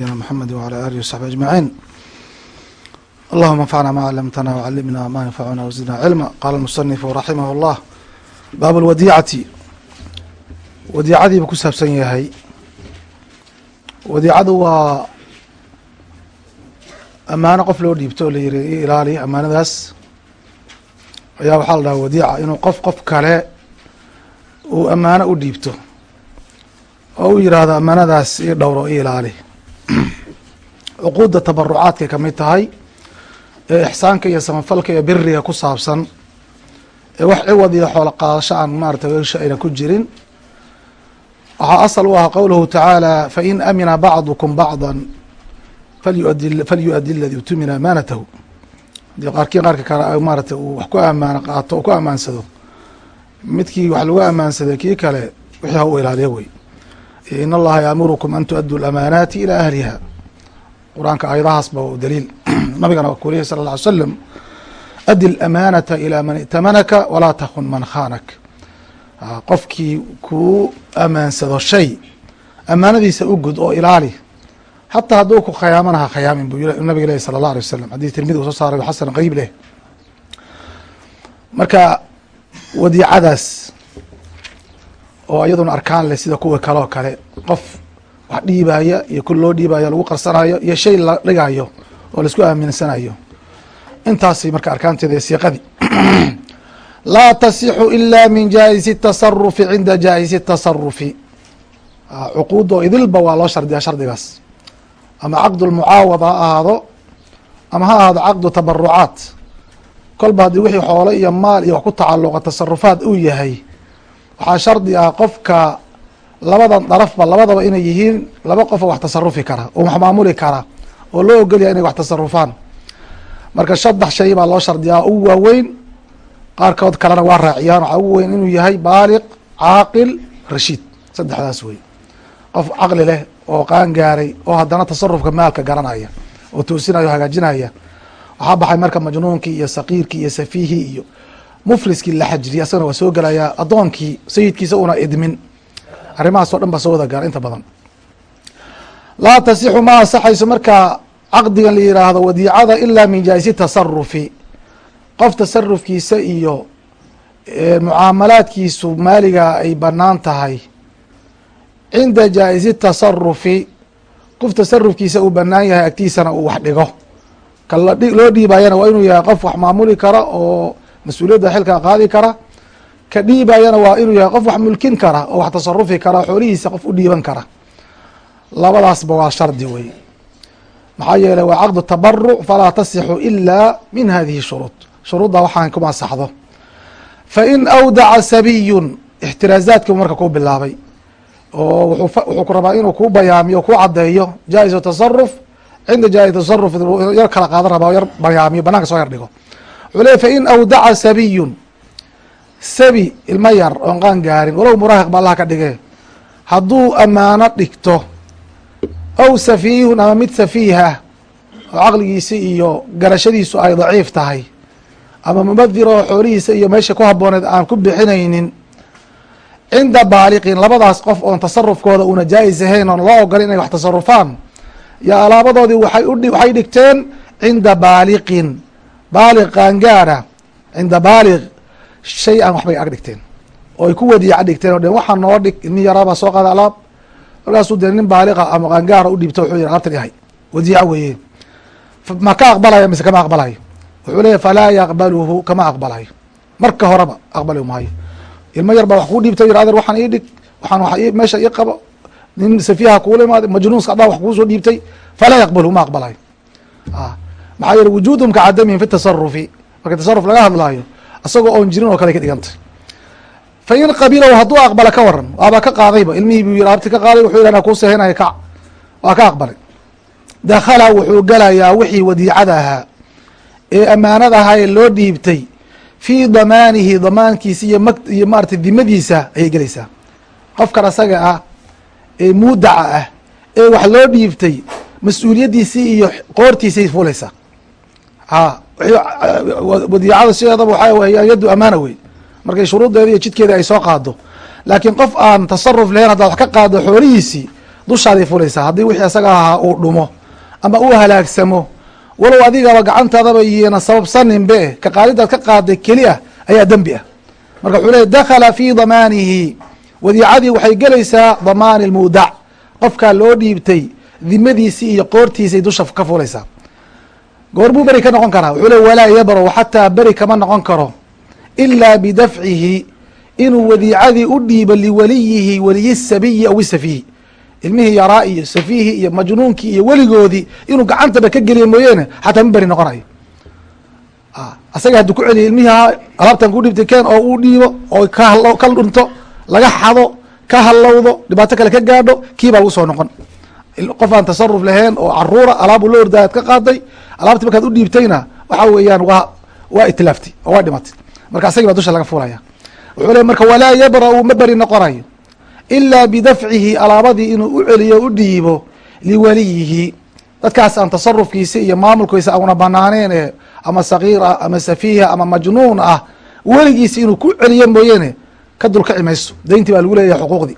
محمد وعلى آله وصحبه أجمعين اللهم انفعنا ما علمتنا وعلمنا ما ينفعنا وزدنا علما قال المصنف رحمه الله baab اlwadiicati wadiicadiiba ku saabsan yahay wadiicadu waa amaano qof loo dhiibto oo la yiri ilaali amaanadaas ayaa waxaa la dhaha wadiica inuu qof qof kale uu amaano u dhiibto oo u yiraahdo amaanadaas ii dhowro i ilaali cuquudda tabarucaadkay ka mid tahay ee ixsaanka iyo samafalka iyo biriga ku saabsan ee wax ciwad iyo xoolo qaadasho aan maarata weesha ayna ku jirin waxaa asal u ah qowluhu tacaala fain amina bacdukum bacda falyuadi aladi utumina amaanatahu haddii qaarkii qaarka kale maarata uu wax ku amaano qaato ku amaansado midkii wax lagu amaansaday kii kale wixii ha u ilaaliya wey in allaha yaamurukum an tuaduu lamaanaati ilaa ahliha qur'aanka aayadahaas ba daliil nabigana waa kulihi sala alla alay slam adi lamaanata ilaa man itamanaka walaa takun man khaanak qofkii kuu amaansado shay amaanadiisa u gud oo ilaali hataa hadduu ku khayaamana ha khayaamin buu nabiga lehi sala allah alay wasalam xadis tirmidi uu soo saaray xasan qariib leh marka wadiicadaas oo iyaduna arkaan leh sida kuwa kale oo kale. Qof wax dhiibaya iyo kul loo dhiibaya lagu qarsanayo iyo shay la dhigayo oo la isku aaminsanayo. Intaasi marka arkaanteeda siiqadii laa tasixu ila min jaaisi tasarufi cinda jaaisi tasarufi cuquudoo idilba waa loo shardiyaa shardigaas. Ama caqdu lmucaawad ha ahaado ama ha ahaado caqdu tabarucaat kolba haddii wixii xoolo iyo maal iyo wax ku tacaluqa tasarufaad uu yahay waxaa shardi ah qofka labadan darafba labadaba inay yihiin laba qofoo wax tasarufi kara oo wax maamuli kara oo loo ogolyaha inay wax tasarufaan marka saddex shay baa loo shardiyaa ugu waaweyn qaarkood kalena waa raaciyaan waxaa ugu weyn inuu yahay baaliq caaqil rashiid. Saddexdaas wey qof caqli leh oo qaan gaaray oo haddana tasarufka maalka garanaya oo toosinaya o hagaajinaya waxaa baxay marka majnuunkii iyo saqiirkii iyo safiihii iyo mufliskii la xajiriyay asagana waa soo gelayaa addoonkii sayidkiisa una idmin. Arrimahaas o dhan baa soo wada gaara inta badan. Laa tasixu ma ansaxayso marka caqdigan la yiraahdo wadiicada ilaa min jaaisi tasarufi qof tasarufkiisa iyo mucaamalaadkiisu maaliga ay bannaan tahay. Cinda jaaisi tasarufi qof tasarufkiisa uu banaan yahay agtiisana uu wax dhigo. Ka loo dhiibayana waa inuu yahay qof wax maamuli kara oo mas'uuliyadda xilkaa qaadi kara ka dhiibayana waa inuu yahay qof wax mulkin kara oo wax tasarufi kara xoolihiisa qof u dhiiban kara. Labadaasba waa shardi wey maxaa yeeley waa caqdu tabaruc falaa tasixu ilaa min hadihi shuruud. Shuruudda waxaan kuma asaxdo fain awdaca sabiyun ixtiraazaadkiibu marka ku bilaabay oo wuxuu ku rabaa inuu kuu bayaamiyo kuu cadeeyo jaa-isu tasaruf cinda jaa-is tasaruf yar kala qaadan rabaa yar bayaamiyo bananka soo yar dhigo wuxuu leey fain awdaca sabiyun sabi ilmo yar oon qaan gaarin walow muraahiq ba allah ka dhige hadduu amaano dhigto aw safiihun ama mid safiiha oo caqligiisa iyo garashadiisu ay daciif tahay ama mubadir oo xoolihiisa iyo meesha ku habooneed aan ku bixinaynin cinda baaliqin labadaas qof oon tasarufkooda una jaa-is ahayn oon loo ogolin inay wax tasarufaan yo alaabadoodii waxay dhigteen cinda baaliqin baaliq qaangaara cinda baaliq shay an waxbay ag dhigteen. Oo ay ku wadiica dhigteen o dhen waxaa noo dhig nin yaraabaa soo qaada alaab. Markaasuu dee nin baaliqa ama qaangaara u dhiibto wuxuu yihi alaabtan yahay wadiica weeye. Ma ka aqbalaya mise kama aqbalayo wuxuu leeyahy falaa yaqbaluhu kama aqbalayo marka horeba aqbali maayo ilmo yar wax kuu dhiibta yir adeer waxaan ii dhig waxaan wa meesha ii qabo. Nin safiiha kuula imaaday majnuunska adaa wax kuusoo dhiibtay falaa yaqbalhu ma aqbalayo maxaa yeele wujuudum ka cadamihim fi tasarufi marka tasaruf laga hadlaayo isagoo oon jirin oo kale ka dhigantay. Fa in qabilow hadduu aqbala ka waran waaba ka qaadayba ilmihii buu yiri abti ka qaaday wuxuu yidhahda kuu sehinaya kac waa ka aqbalay. Dakhala wuxuu gelayaa wixii wadiicada ahaa ee amaanada ahaa ee loo dhiibtay fii damaanihi damaankiisa iyo m iyo maarata dimadiisa ayay gelaysaa qofkan asaga ah ee muudaca ah ee wax loo dhiibtay mas'uuliyaddiisii iyo qoortiisay fulaysaa a wadiicada sideedaba waxaa weya yaddu amaana wey markay shuruuddeeda iyo jidkeeda ay soo qaado laakiin qof aan tasaruf lahayn haddaad wax ka qaado xoolihiisii dushaaday fulaysaa. Haddii wixii isaga ahaa uu dhumo ama uu halaagsamo walow adigaba gacantaadaba iyona sababsaninbe ka qaadidaad ka qaaday keli ah ayaa dembi ah. Marka wuxuu leey dakhala fi damaanihi. Wadiicadii waxay gelaysaa damaani lmuudac qofkaa loo dhiibtay dimadiisii iyo qoortiisay dusha ka fulaysaa goor buu beri ka noqon karaa. Wuxuu le walaa yabro xataa beri kama noqon karo ilaa bidafcihi inuu wadiicadii u dhiibo liwaliyihi waliyi sabiyi aw isafiihi ilmihii yaraa iyo safiihi iyo majnuunkii iyo weligoodii inuu gacantaba ka geliya mooyeene xataa ma beri noqonayo. Asaga hadduu ku celiya ilmihii ahaa alaabtan ku keen oo uu dhiibo oo ka dhunto laga xado ka hallowdo dhibaato kale ka gaadho kii baa lagu soo noqon. Qof aan tasaruf lahayn oo caruura alaab ula ordaay ad ka qaaday alaabtii markaad u dhiibtayna waxa weeyaan waa waa itilaaftay oo waa dhimatay marka asagii baa dusha laga fuulaya. Wuxuu le marka walaa yabra-u ma beri noqonayo ilaa bidafcihi alaabadii inuu u celiyo u dhiibo liwaliyihi. Dadkaas aan tasarufkiisa iyo maamulkiisa auna banaaneen ee ama sagiir ah ama safiiha ama majnuun ah weligiisa inuu ku celiyo mooyeene ka dulkaci mayso dayntii baa lagu leeyahay xuquuqdii.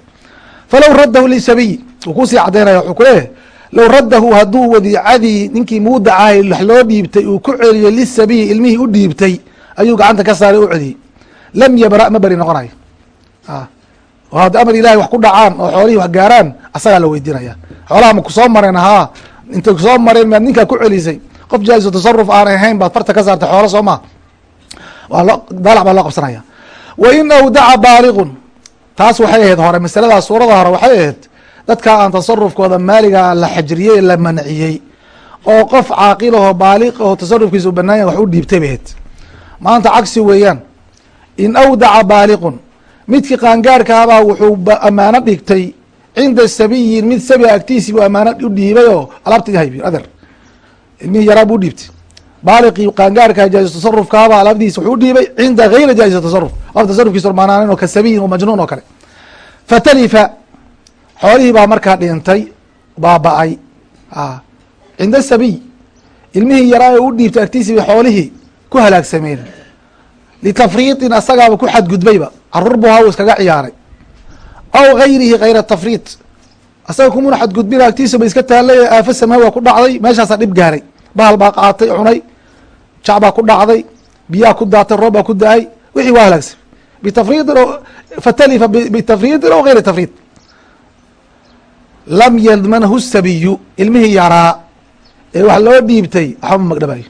Falow raddahu lisabiyi wuu ku sii cadaynaya wuxuu ku leeyahay low raddahu hadduu wadiicadii ninkii muudacahay wax loo dhiibtay uu ku celiyo lisabiyi ilmihii u dhiibtay ayuu gacanta ka saaray u celiyey lam yabra ma beri noqonayo haddi amar ilahay wax ku dhacaan oo xoolihii wax gaaraan asagaa la weydiinaya xoolaha ma ku soo mareen haa intay ku soo mareen maad ninkaa ku celisay qof jaahisu tasaruf aanay ahayn baad farta ka saartay xoolo soo maa waa loo daalac baa loo qabsanaya wa in awdaca baaliqun taas waxay ahayd hore masaladaas suurada hore waxay ahayd dadka aan tasarufkooda maaliga la xajriyey la manciyey oo qof caaqilahoo baaliq aho tasarufkiisa u banaanya wax u dhiibtay bay ahayd maanta cagsi weeyaan in awdaca baaliqun midkii qaangaarkaabaa wuxuu ammaano dhigtay cinda sabiyin mid sabi agtiisii buu ammaano u dhiibay oo alaabta haybi ader ilmihii yaraa buu dhiibtay. Baaliqii qaangaarka jaa'iz tasarufkaaba alaabdiisa wuxuu udhiibay cinda gayri jaa'iz tasaruf. Qof tasarufkiisa ormaanaanen oo ka sabiyin oo majnuun oo kale. Fatalifa xoolihii baa markaa dhintay baaba-ay cinda sabiy ilmihii yaraa ee u dhiibtay agtiisii bay xoolihii ku halaagsameen litafriiطin asagaaba ku xadgudbayba carruur buu haw iskaga ciyaaray. Aw gayrihi kayra tafriid asaga kumuna xadgudbina agtiisa ba iska taallay aafo samaa waa ku dhacday meeshaasaa dhib gaaray. Bahal baa qaatay cunay jac baa ku dhacday biyaa ku daatay roob baa ku da'ay wixii waa halaagsan bitafriidin o fatalifa bitafriidin aw gayri tafriid lam yadmanhu sabiyu ilmihii yaraa ee wax loo dhiibtay waxba ma magdhabayo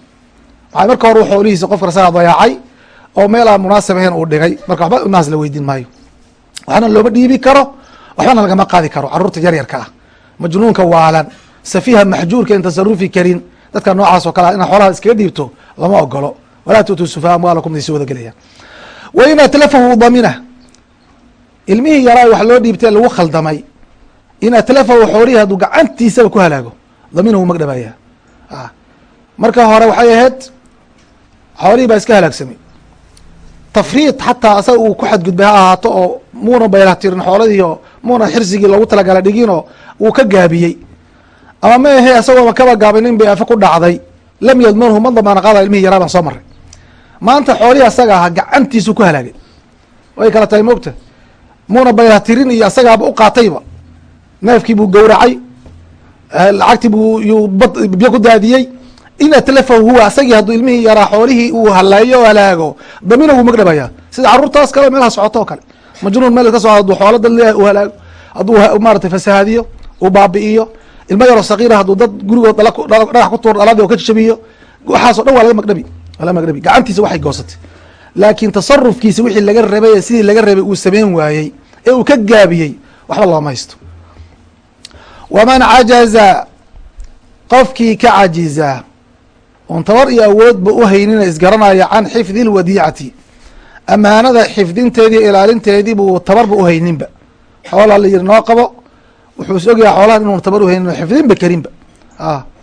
waxay marka hore xoolihiisa qofka rasaga dayaacay oo meel aan munaasib ahayn uu dhigay. Marka waxba ilmahaas la weydiin maayo. Waxna looma dhiibi karo waxbana lagama qaadi karo carruurta yaryarka ah. Majnuunka waalan safiiha maxjuurka in tasarufi karin dadka noocaas oo kale inaad xoolaha iskaga dhiibto lama ogolo walaa tuutuu sufaha amwaalakum daysi wada gelayaan wa in atlafahu damina. Ilmihii yaraa wax loo dhiibtay lagu khaldamay in atlafahu xoolihii hadduu gacantiisaba ku halaago daminahu magdhabaya marka hore waxay ahayd xoolihii baa iska halaagsamay tafriid xataa asaga uu ku xadgudbay ha ahaato oo muuna baylatirin xooladii oo muuna xirsigii loogu talagala dhigin oo uu ka gaabiyey. Ama ma ahe asagooba kaba gaabinin bay afa ku dhacday. Lam yadmanhu ma damaana qaada ilmihii yaraa baan soo maray maanta xoolihii asaga ahaa gacantiisu ku halaagay way kala tahay moogta muuna baylatirin iyo asagaaba u qaatayba neefkii buu gowracay lacagtii buu yuu biyo ku daadiyey. In atlafahu huwa asagii hadduu ilmihii yaraa xoolihii uu haleeyo halaago damina wuu magdhabaya sida caruurtaas kale meelha socoto oo kale. Majnuun meel ka so haduu xoola dad u halaago. Hadduu maratay fasahaadiyo uu baabi'iyo. Ilmo yaroo sakiira hadduu dad gurigood dhagax ku tuur dhaladii oo ka jabiyo waxaaso dhan waa laga magdhabi waa laga magdhabi. Gacantiisa waxay goosatay. Laakiin tasarufkiisa wixii laga rabay sidii laga rabay uu sameyn waayey ee uu ka gaabiyey waxba looma haysto waman cajaza qofkii ka cajiza oon tabar iyo awoodba u haynina isgaranaya can xifdi اlwadiicati amaanada xifdinteedii ilaalinteedii buu tabarba uhayninba xoolaa la yiri noo qabo wuxuu is ogyahay xoolahan inuun tabar uhaynin o xifdinba karinba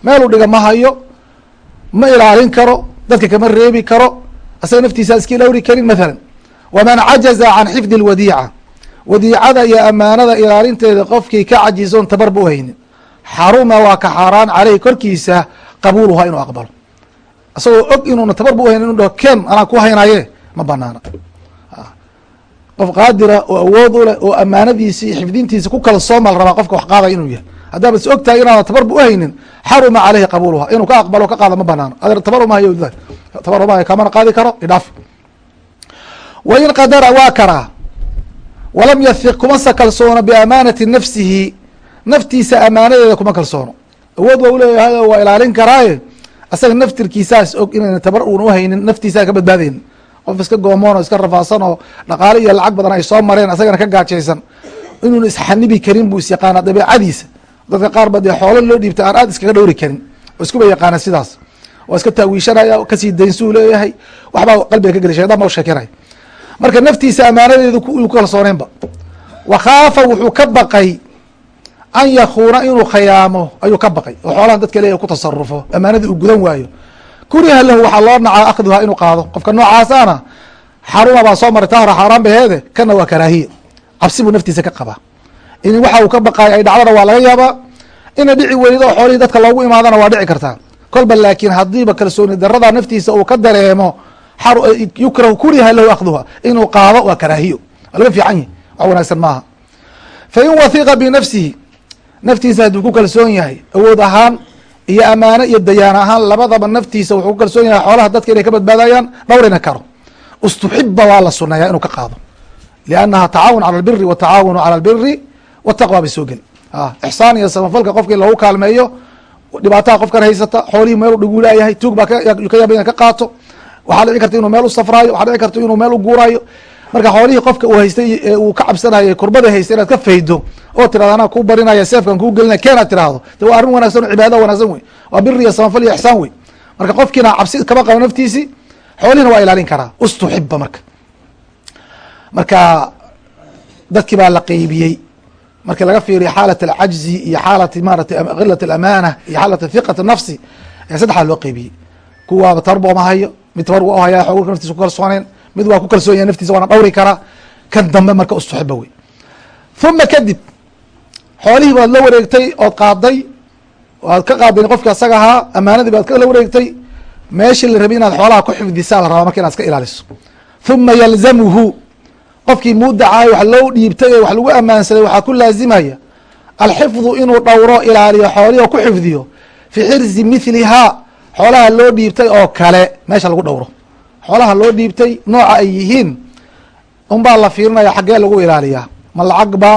meeluu dhiga ma hayo ma ilaalin karo dadka kama reebi karo asaga naftiisa iska ilawri karin mathalan waman cajaza can xifdi اlwadiica wadiicada iyo amaanada ilaalinteeda qofkii ka cajizoon tabarba uhaynin xaruma waa ka xaaraan caleyhi korkiisa qabuuluhaa inuu aqbalo. Isagoo og inuuna tabarba uhaynin inu dhaho ken anaa ku haynaye ma banaana qof qaadira oo awood u leh oo amaanadiisi iyo xifdintiisa ku kalsoomal rabaa qofka wax qaadaya inuu yahay. Haddaaba is og tahay inaada tabarba uhaynin xaruma caleyhi qabuuluha inuu ka aqbalo ka qaado ma banaano adeer tabar umahayo tabar umahayo kamana qaadi karo idhaaf wain qadara waa karaa walam yahiq kumasa kalsoono biamaanati nafsihi naftiisa amaanadeeda kuma kalsoono. Awood waa uleeyahay waa ilaalin karaaye asaga naftirkiisaas og inayna tabar uuna uhaynin naftiisaa ka badbaadaynin qof iska goomoon oo iska rafaadsan oo dhaqaale iyo lacag badan ay soo mareen asagana ka gaajaysan. Inuuna isxanibi karin buu is yaqaana dabeecadiisa. Dadka qaar ba dee xoolo loo dhiibta aan aad iskaga dhowri karin. Oo iskuba yaqaana sidaas. Waa iska taawiishanaya ka sii daynsuu leeyahay. Waxbaa qalbiga ka geli shaydan u sheekinaya marka naftiisa amaanadeedu ku kalsooneynba wa khaafa wuxuu ka baqay an yakuuna inuu khayaamo ayuu ka baqay. Oo xoolahan dadka leeyahy ku tasarufo amaanadii uu gudan waayo. Kuriha lahu waxaa loo nacaa akhduhaa inuu qaado. Qofka noocaasana xaruma baa soo maray taa hore xaaraan baheede kana waa karaahiye. Cabsi buu naftiisa ka qabaa. In waxa uu ka baqaayo ay dhacdana waa laga yaabaa. Ina dhici weydo oo xoolihii dadka loogu imaadana waa dhici kartaa. Kolba laakiin haddiiba kalsooni darada naftiisa uu ka dareemo yukrahu kuriha lahu akhduha. Inuu qaado waa karaahiyo. Waa laga fiican yahi wax wanaagsan maaha. Fa in wathiqa binafsihi naftiisa hadduu ku kalsoon yahay awood ahaan iyo amaano iyo dayaan ahaan labadaba naftiisa wuxuu ku kalsoon yahay xoolaha dadka inay ka badbaadayaan dhowrina karo. Ustuxiba waa la suneeyaa inuu ka qaado. Liannaha tacaawun cala albiri wa tacaawunu cala albiri wataqwa bay soo geli ixsaan iyo samafalka qofka loogu kaalmeeyo dhibaataha qofkan haysata xoolihii meel u dhiguu tuug baa ka yaaba ka qaato waxaa dhici karta inuu meel u safraayo waxaa dhici karta inuu meel u guuraayo. Marka xoolihii qofka uu haystay ee uu ka cabsanayay kurbada haystay inaad ka faydo oo tirahdo anaa kuu barinaya seefkan kuu gelinaya keenaad tirahdo de waa arrin wanagsan o cibaada wanaagsan wey waa biri iyo samafal iyo ixsaan wey marka qofkiina cabsi kama qabo naftiisi xoolihina waa ilaalin karaa. Ustuxiba marka. Marka dadkii baa la qeybiyey. Markii laga fiiriyo xaalat alcajzi iyo xaalati maarata kilat alamana iyo xaalat hiqat nafsi ee saddexdaa loo qeybiyey. Kuwaaba tabar ma hayo mid tabar waa uhaya xoog naftiisa ku kalsooneen mid waa ku kalsoon yahay naftiisa waana dhawri karaa kan dambe marka ustuxiba wey uma kadib xoolihii baad la wareegtay ood qaaday waad ka qaaday qofki asaga ahaa amaanadii baad kala wareegtay meeshii la rabay inaad xoolaha ku xifdisaa la rabaa marka inaad iska ilaaliso. Uma yalzamuhu qofkii mudacaay wax loo dhiibtay ee wax lagu ammaansaday waxaa ku laazimaya alxifdu inuu dhowro ilaaliyo xoolihi oo ku xifdiyo fi xirzi mithlihaa xoolaha loo dhiibtay oo kale meesha lagu dhowro. Xoolaha loo dhiibtay nooca ay yihiin unbaa la fiirinaya xaggee lagu ilaaliyaa. Ma lacag ba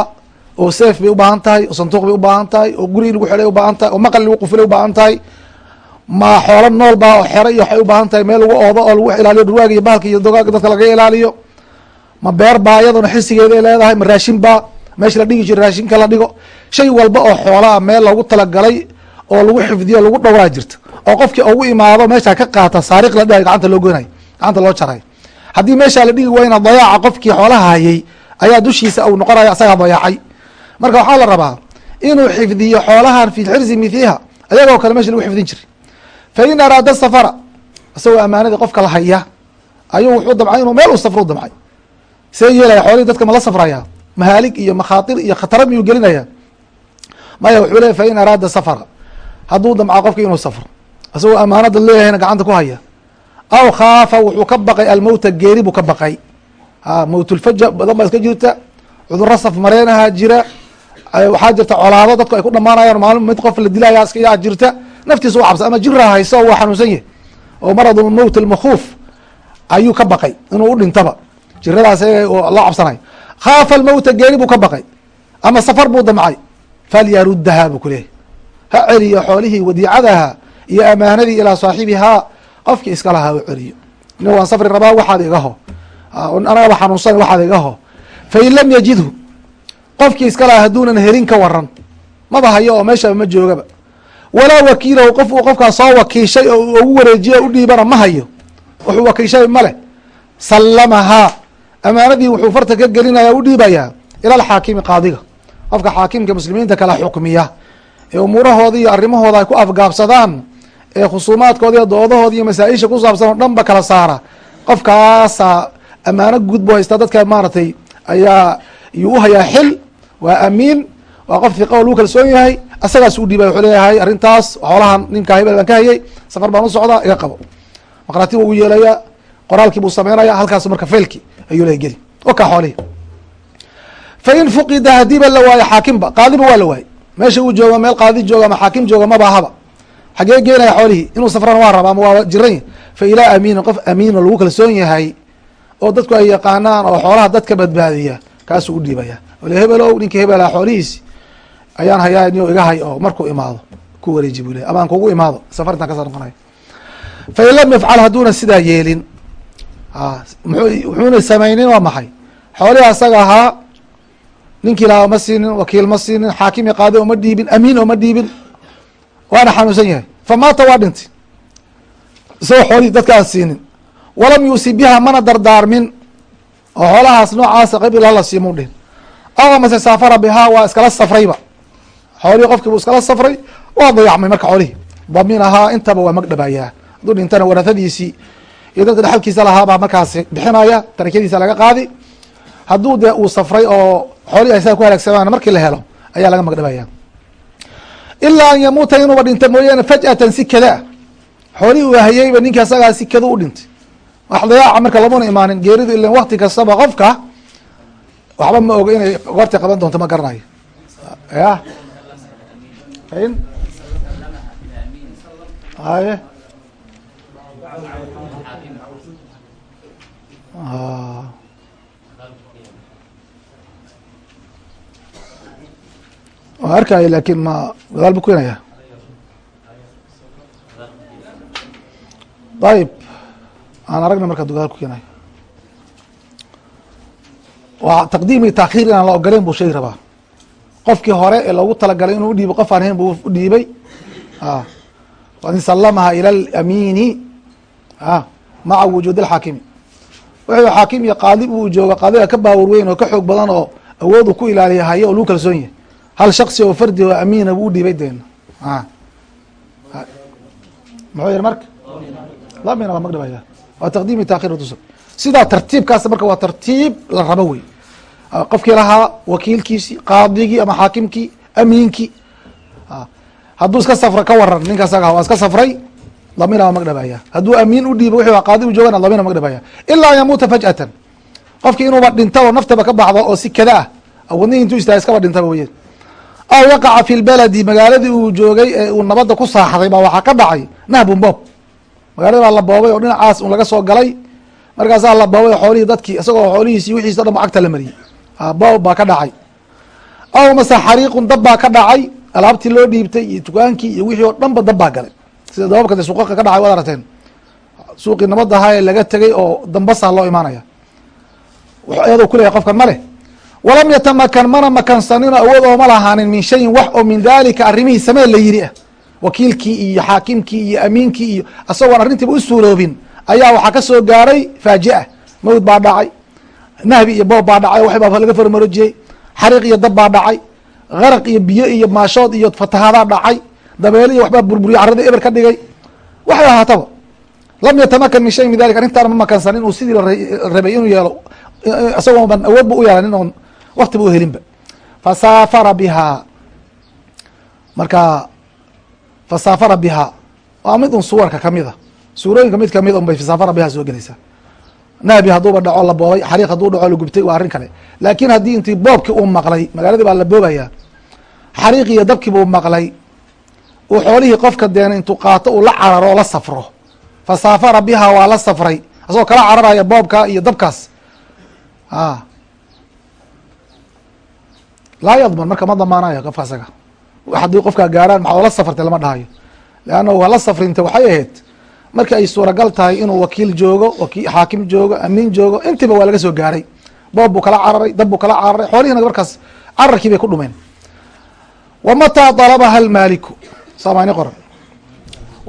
oo seef bay ubaahan tahay oo sanduuq bay ubaahan tahay oo guri lagu xidhay ubaahan tahay oo maqal lagu qufilay ubaahan tahay. Ma xoolo nool baa oo xero waxay ubaahan tahay meel lagu oodo oo lagu ilaaliyo dhurwaaga iyo bahalka iyo dogaaga dadka laga ilaaliyo. Ma beer baa iyaduna xirsigeeda ay leedahay ma raashin baa meesha la dhigi jiro raashinka la dhigo. Shay walba oo xoolaa meel loogu talagalay oo lagu xifdiyo lagu dhowraa jirta oo qofkii ugu imaado meesha ka qaata saariq la dhihay gacanta loo goynay gacanta loo jaray. Haddii meeshaa la dhigi wayna dayaaca qofkii xoolaha hayay ayaa dushiisa uu noqonaya asagaa dayaacay. Marka waxaa la rabaa inuu xifdiyo xoolahan fi xirsi mithiha ayagoo kale meesha lagu xifdin jiray. Fa in araada safara isagoo amaanadii qofka la haya ayuu wuxuu damcay inuu meel u safro damcay. See yeelaya xoolihii dadka ma la safraya mahaalig iyo makhaatir iyo khatara miyuu gelinaya. Maya wuxuu leeyahy fa araada safara hadduu damca qofki inuu safro isagoo amaanada leeyahayna gacanta ku haya. Aw khaafa wuxuu ka baqay almowta geeri buu ka baqay. Mowtulfaja badan baa iska jirta. Cuduro saf mareenaha jira. Waxaa jirta colaado dadku ay ku dhamaanayaan maalin mid qof la dilaya yaa jirta. Naftiisa u cabsa ama jiraa hayso waa xanuunsan yahy oo maradu mowt almakhuuf ayuu ka baqay inuu u dhintaba. Jiradaas loo cabsanayo khaafa almowta geeri buu ka baqay. Ama safar buu damcay. Falyaruddaha buu kuleeyahy ha celiyo xoolihii wadiicadaha iyo amaanadii ilaa saaxibihaa qofkii iska lahaa u celiyo. Ina waan safri rabaa waxaad igaho anagaba xanuunsan waxaad igaho fain lam yajidhu qofkii iska lahaa hadduunan helin ka waran maba hayo oo meeshaba ma joogaba. Walaa wakiilahu qof uu qofkaas soo wakiishay oo ugu wareejiye o u dhiibana ma hayo. Wuxuu wakiishay ma leh. Sallamahaa amaanadii wuxuu farta ka gelinaya u dhiibayaa. Ila alxaakimi qaadiga. Qofka xaakimka muslimiinta kala xukmiya. Ee umuurahooda iyo arrimahooda ay ku afgaabsadaan ee khusuumaadkooda iyo doodahooda iyo masaa-isha ku saabsan oo dhan ba kala saara. Qofkaasaa amaano guud buu haystaa dadka maaragtay ayaa yuu u hayaa xil waa amiin waa qof hiqa oo lagu kalsoon yahay asagaas u dhiibay wuxuu leeyahay arrintaas xoolahan ninkaa hebel baan ka hayay safar baan u socdaa iga qabo. Maqraati buu u yeelaya qoraalkii buu sameynaya halkaas marka faylki ayuu leeya geli. Wakaa xoolihi fa in fuqida hadiiba la waayo xaakimba qaadiba waa la waayey meesha uu joogo meel qaadi joogo ama xaakim joogo maba ahaba xagee geenaya xoolihii inuu safrana waa raba ama waa jiran fa ilaa amiinin qof amiino lagu kalsoon yahay oo dadku ay yaqaanaan oo xoolaha dadka badbaadiya kaasuu u dhiibaya. Ole hebelow ninkii hebelaha xoolihiisi ayaan hayaa niyo iga hay oo markuu imaado ku wareeji buu ley amaan kugu imaado safartan ka soo noqonaya. Fa in lam yafcal hadduuna sidaa yeelin muxuuna samaynin waa maxay? Xoolihii asaga ahaa ninkii lahaa ma siinin wakiil ma siinin xaakimi qaadi oma dhiibin amiin oma dhiibin waana xanuunsan yahay. Fa maata waa dhintay. Isagoo xoolihii dadka aan siinin. Walam yuusi biha mana dardaarmin. Oo xoolahaas noocaasa qabil hala siimau dhihin. Aw amase saafara bihaa waa iskala safrayba. Xoolihii qofkii buu iskala safray waa dayacmay marka xoolihii. Daminahaa intaba waa magdhabayaa hadduu dhintana warahadiisii iyo dadka dhexalkiisa lahaabaa markaasi bixinaya tarakadiisa laga qaadi. Hadduu dee uu safray oo xoolihii ay saa ku halaagsamaan markii la helo ayaa laga magdhabaya ilaa an yamuuta inuuba dhinta mooyaane faj'atan si kada. Xoolihii uu hayeyba ninki asagaa si kada u dhintay. Wax dayaaca marka lamuna imaanin geeridu ilan wakti kastaba qofka waxba ma oga inay goortay qaban doonto ma garanayo. Ya? In haye waa arkaya laakiin ma gadaal bu keenaya ayib aan aragna marka gadaal ku keenayo waa taqdiim iyo taakhiir inaan la ogoleyn buu sheegi rabaa. Qofkii hore ee loogu talagalay inuu udhiibo qof aan ahayn buu udhiibay wain salamaha ila اlamini maca wujuud اlxaakimi wuxuu xaakim iyo qaadi uu joogo qaadiga ka baawar oo ka xoog badan oo awood uu ku ilaaliya hayo oo lagu kalsoon yahay hal shaksi oo fardi oo amiina buu udhiibay deen? Muxuu yihi marka lamina waa magdhabaya waa taqdiim iyo takhir tusab sidaa tartiibkaas marka waa tartiib la rabo wey. Qofkii lahaa wakiilkiisi qaadigii ama xaakimkii amiinkii hadduu iska safra ka waran ninka asaga waa iska safray damina waa magdhabaya hadduu amiin udhiibo wixii qaadi u joogana damina magdhabaya ilaa yamuuta faj'atan. Qofkii inuuba dhinta naftaba ka baxdo oo si kada ah wadnihi intuu istaaga iskaba dhintaba weye aw yaqaca fi lbaladi magaaladii uu joogay ee uu nabadda ku saaxday baa waxaa ka dhacay. Nahbun boob magaalada baa la boobay oo dhinacaas un laga soo galay. Markaasaa la boobay xoolihii dadkii isagoo xoolihiisi wixiisa o dhan ba cagta la mariyey. Boob baa ka dhacay. Aw mase xariiqun dab baa ka dhacay. Alaabtii loo dhiibtay iyo dukaankii iyo wixii oo dhan ba dab baa galay. Sida dababka de suuqaka ka dhacay waad aragteen. Suuqii nabad ahaa ee laga tegay oo dambasaa loo imaanaya. Iyadoo kuleyahay qofkan ma leh walam yatamakan mana makansanino awood ooma lahaanin min shayin wax oo min dalika arrimihii samee la yiri ah. Wakiilkii iyo xaakimkii iyo amiinkii iyo asagoon arrintiiba u suuroobin ayaa waxaa ka soo gaaray faaji'a mawd baa dhacay. Nahbi iyo boob baa dhacay. Wax baa laga farmarojiyey. Xariiq iyo dab baa dhacay. Garaq iyo biyo iyo maashood iyo fatahaadaa dhacay. Dabeele iyo waxbaa burburiya carradii eber ka dhigay. Waxay ahaataba lam yatamakan min shayin min dalika arrintaana ma makansan inuu sidii la rabay inuu yeelo. Isagoo ban awood ba u yeelanin oon wakti ba u helinba fasaafara bihaa marka fasaafara bihaa waa mid un suwarka ka mid a suurooyinka mid ka mid un bay fasaafara bihaa soo gelaysaa. Nahbi hadduuba dhaco la boobay. Xariiq hadduu dhaco la gubtay waa arrin kale. Laakiin haddii intii boobkii uu maqlay magaaladii baa la boobaya xariiqi iyo dabkii buu maqlay uu xoolihii qofka deena intuu qaato uu la cararo oo la safro. Fasaafara bihaa waa la safray. Asagoo kala cararaya boobka iyo dabkaas. A laa yadman marka ma damaanayo qofka asaga. Haddii qofkaa gaaraan maxaa ola safartay lama dhahayo. Leanna waa la safrinta waxay ahayd marka ay suuragal tahay inuu wakiil joogo xaakim joogo amiin joogo intiiba waa laga soo gaaray. Boob buu kala cararay dab buu kala cararay xoolihina markaas cararkii bay ku dhumeen. Wa mataa dalabaha almaaliku? Saamaani qoran.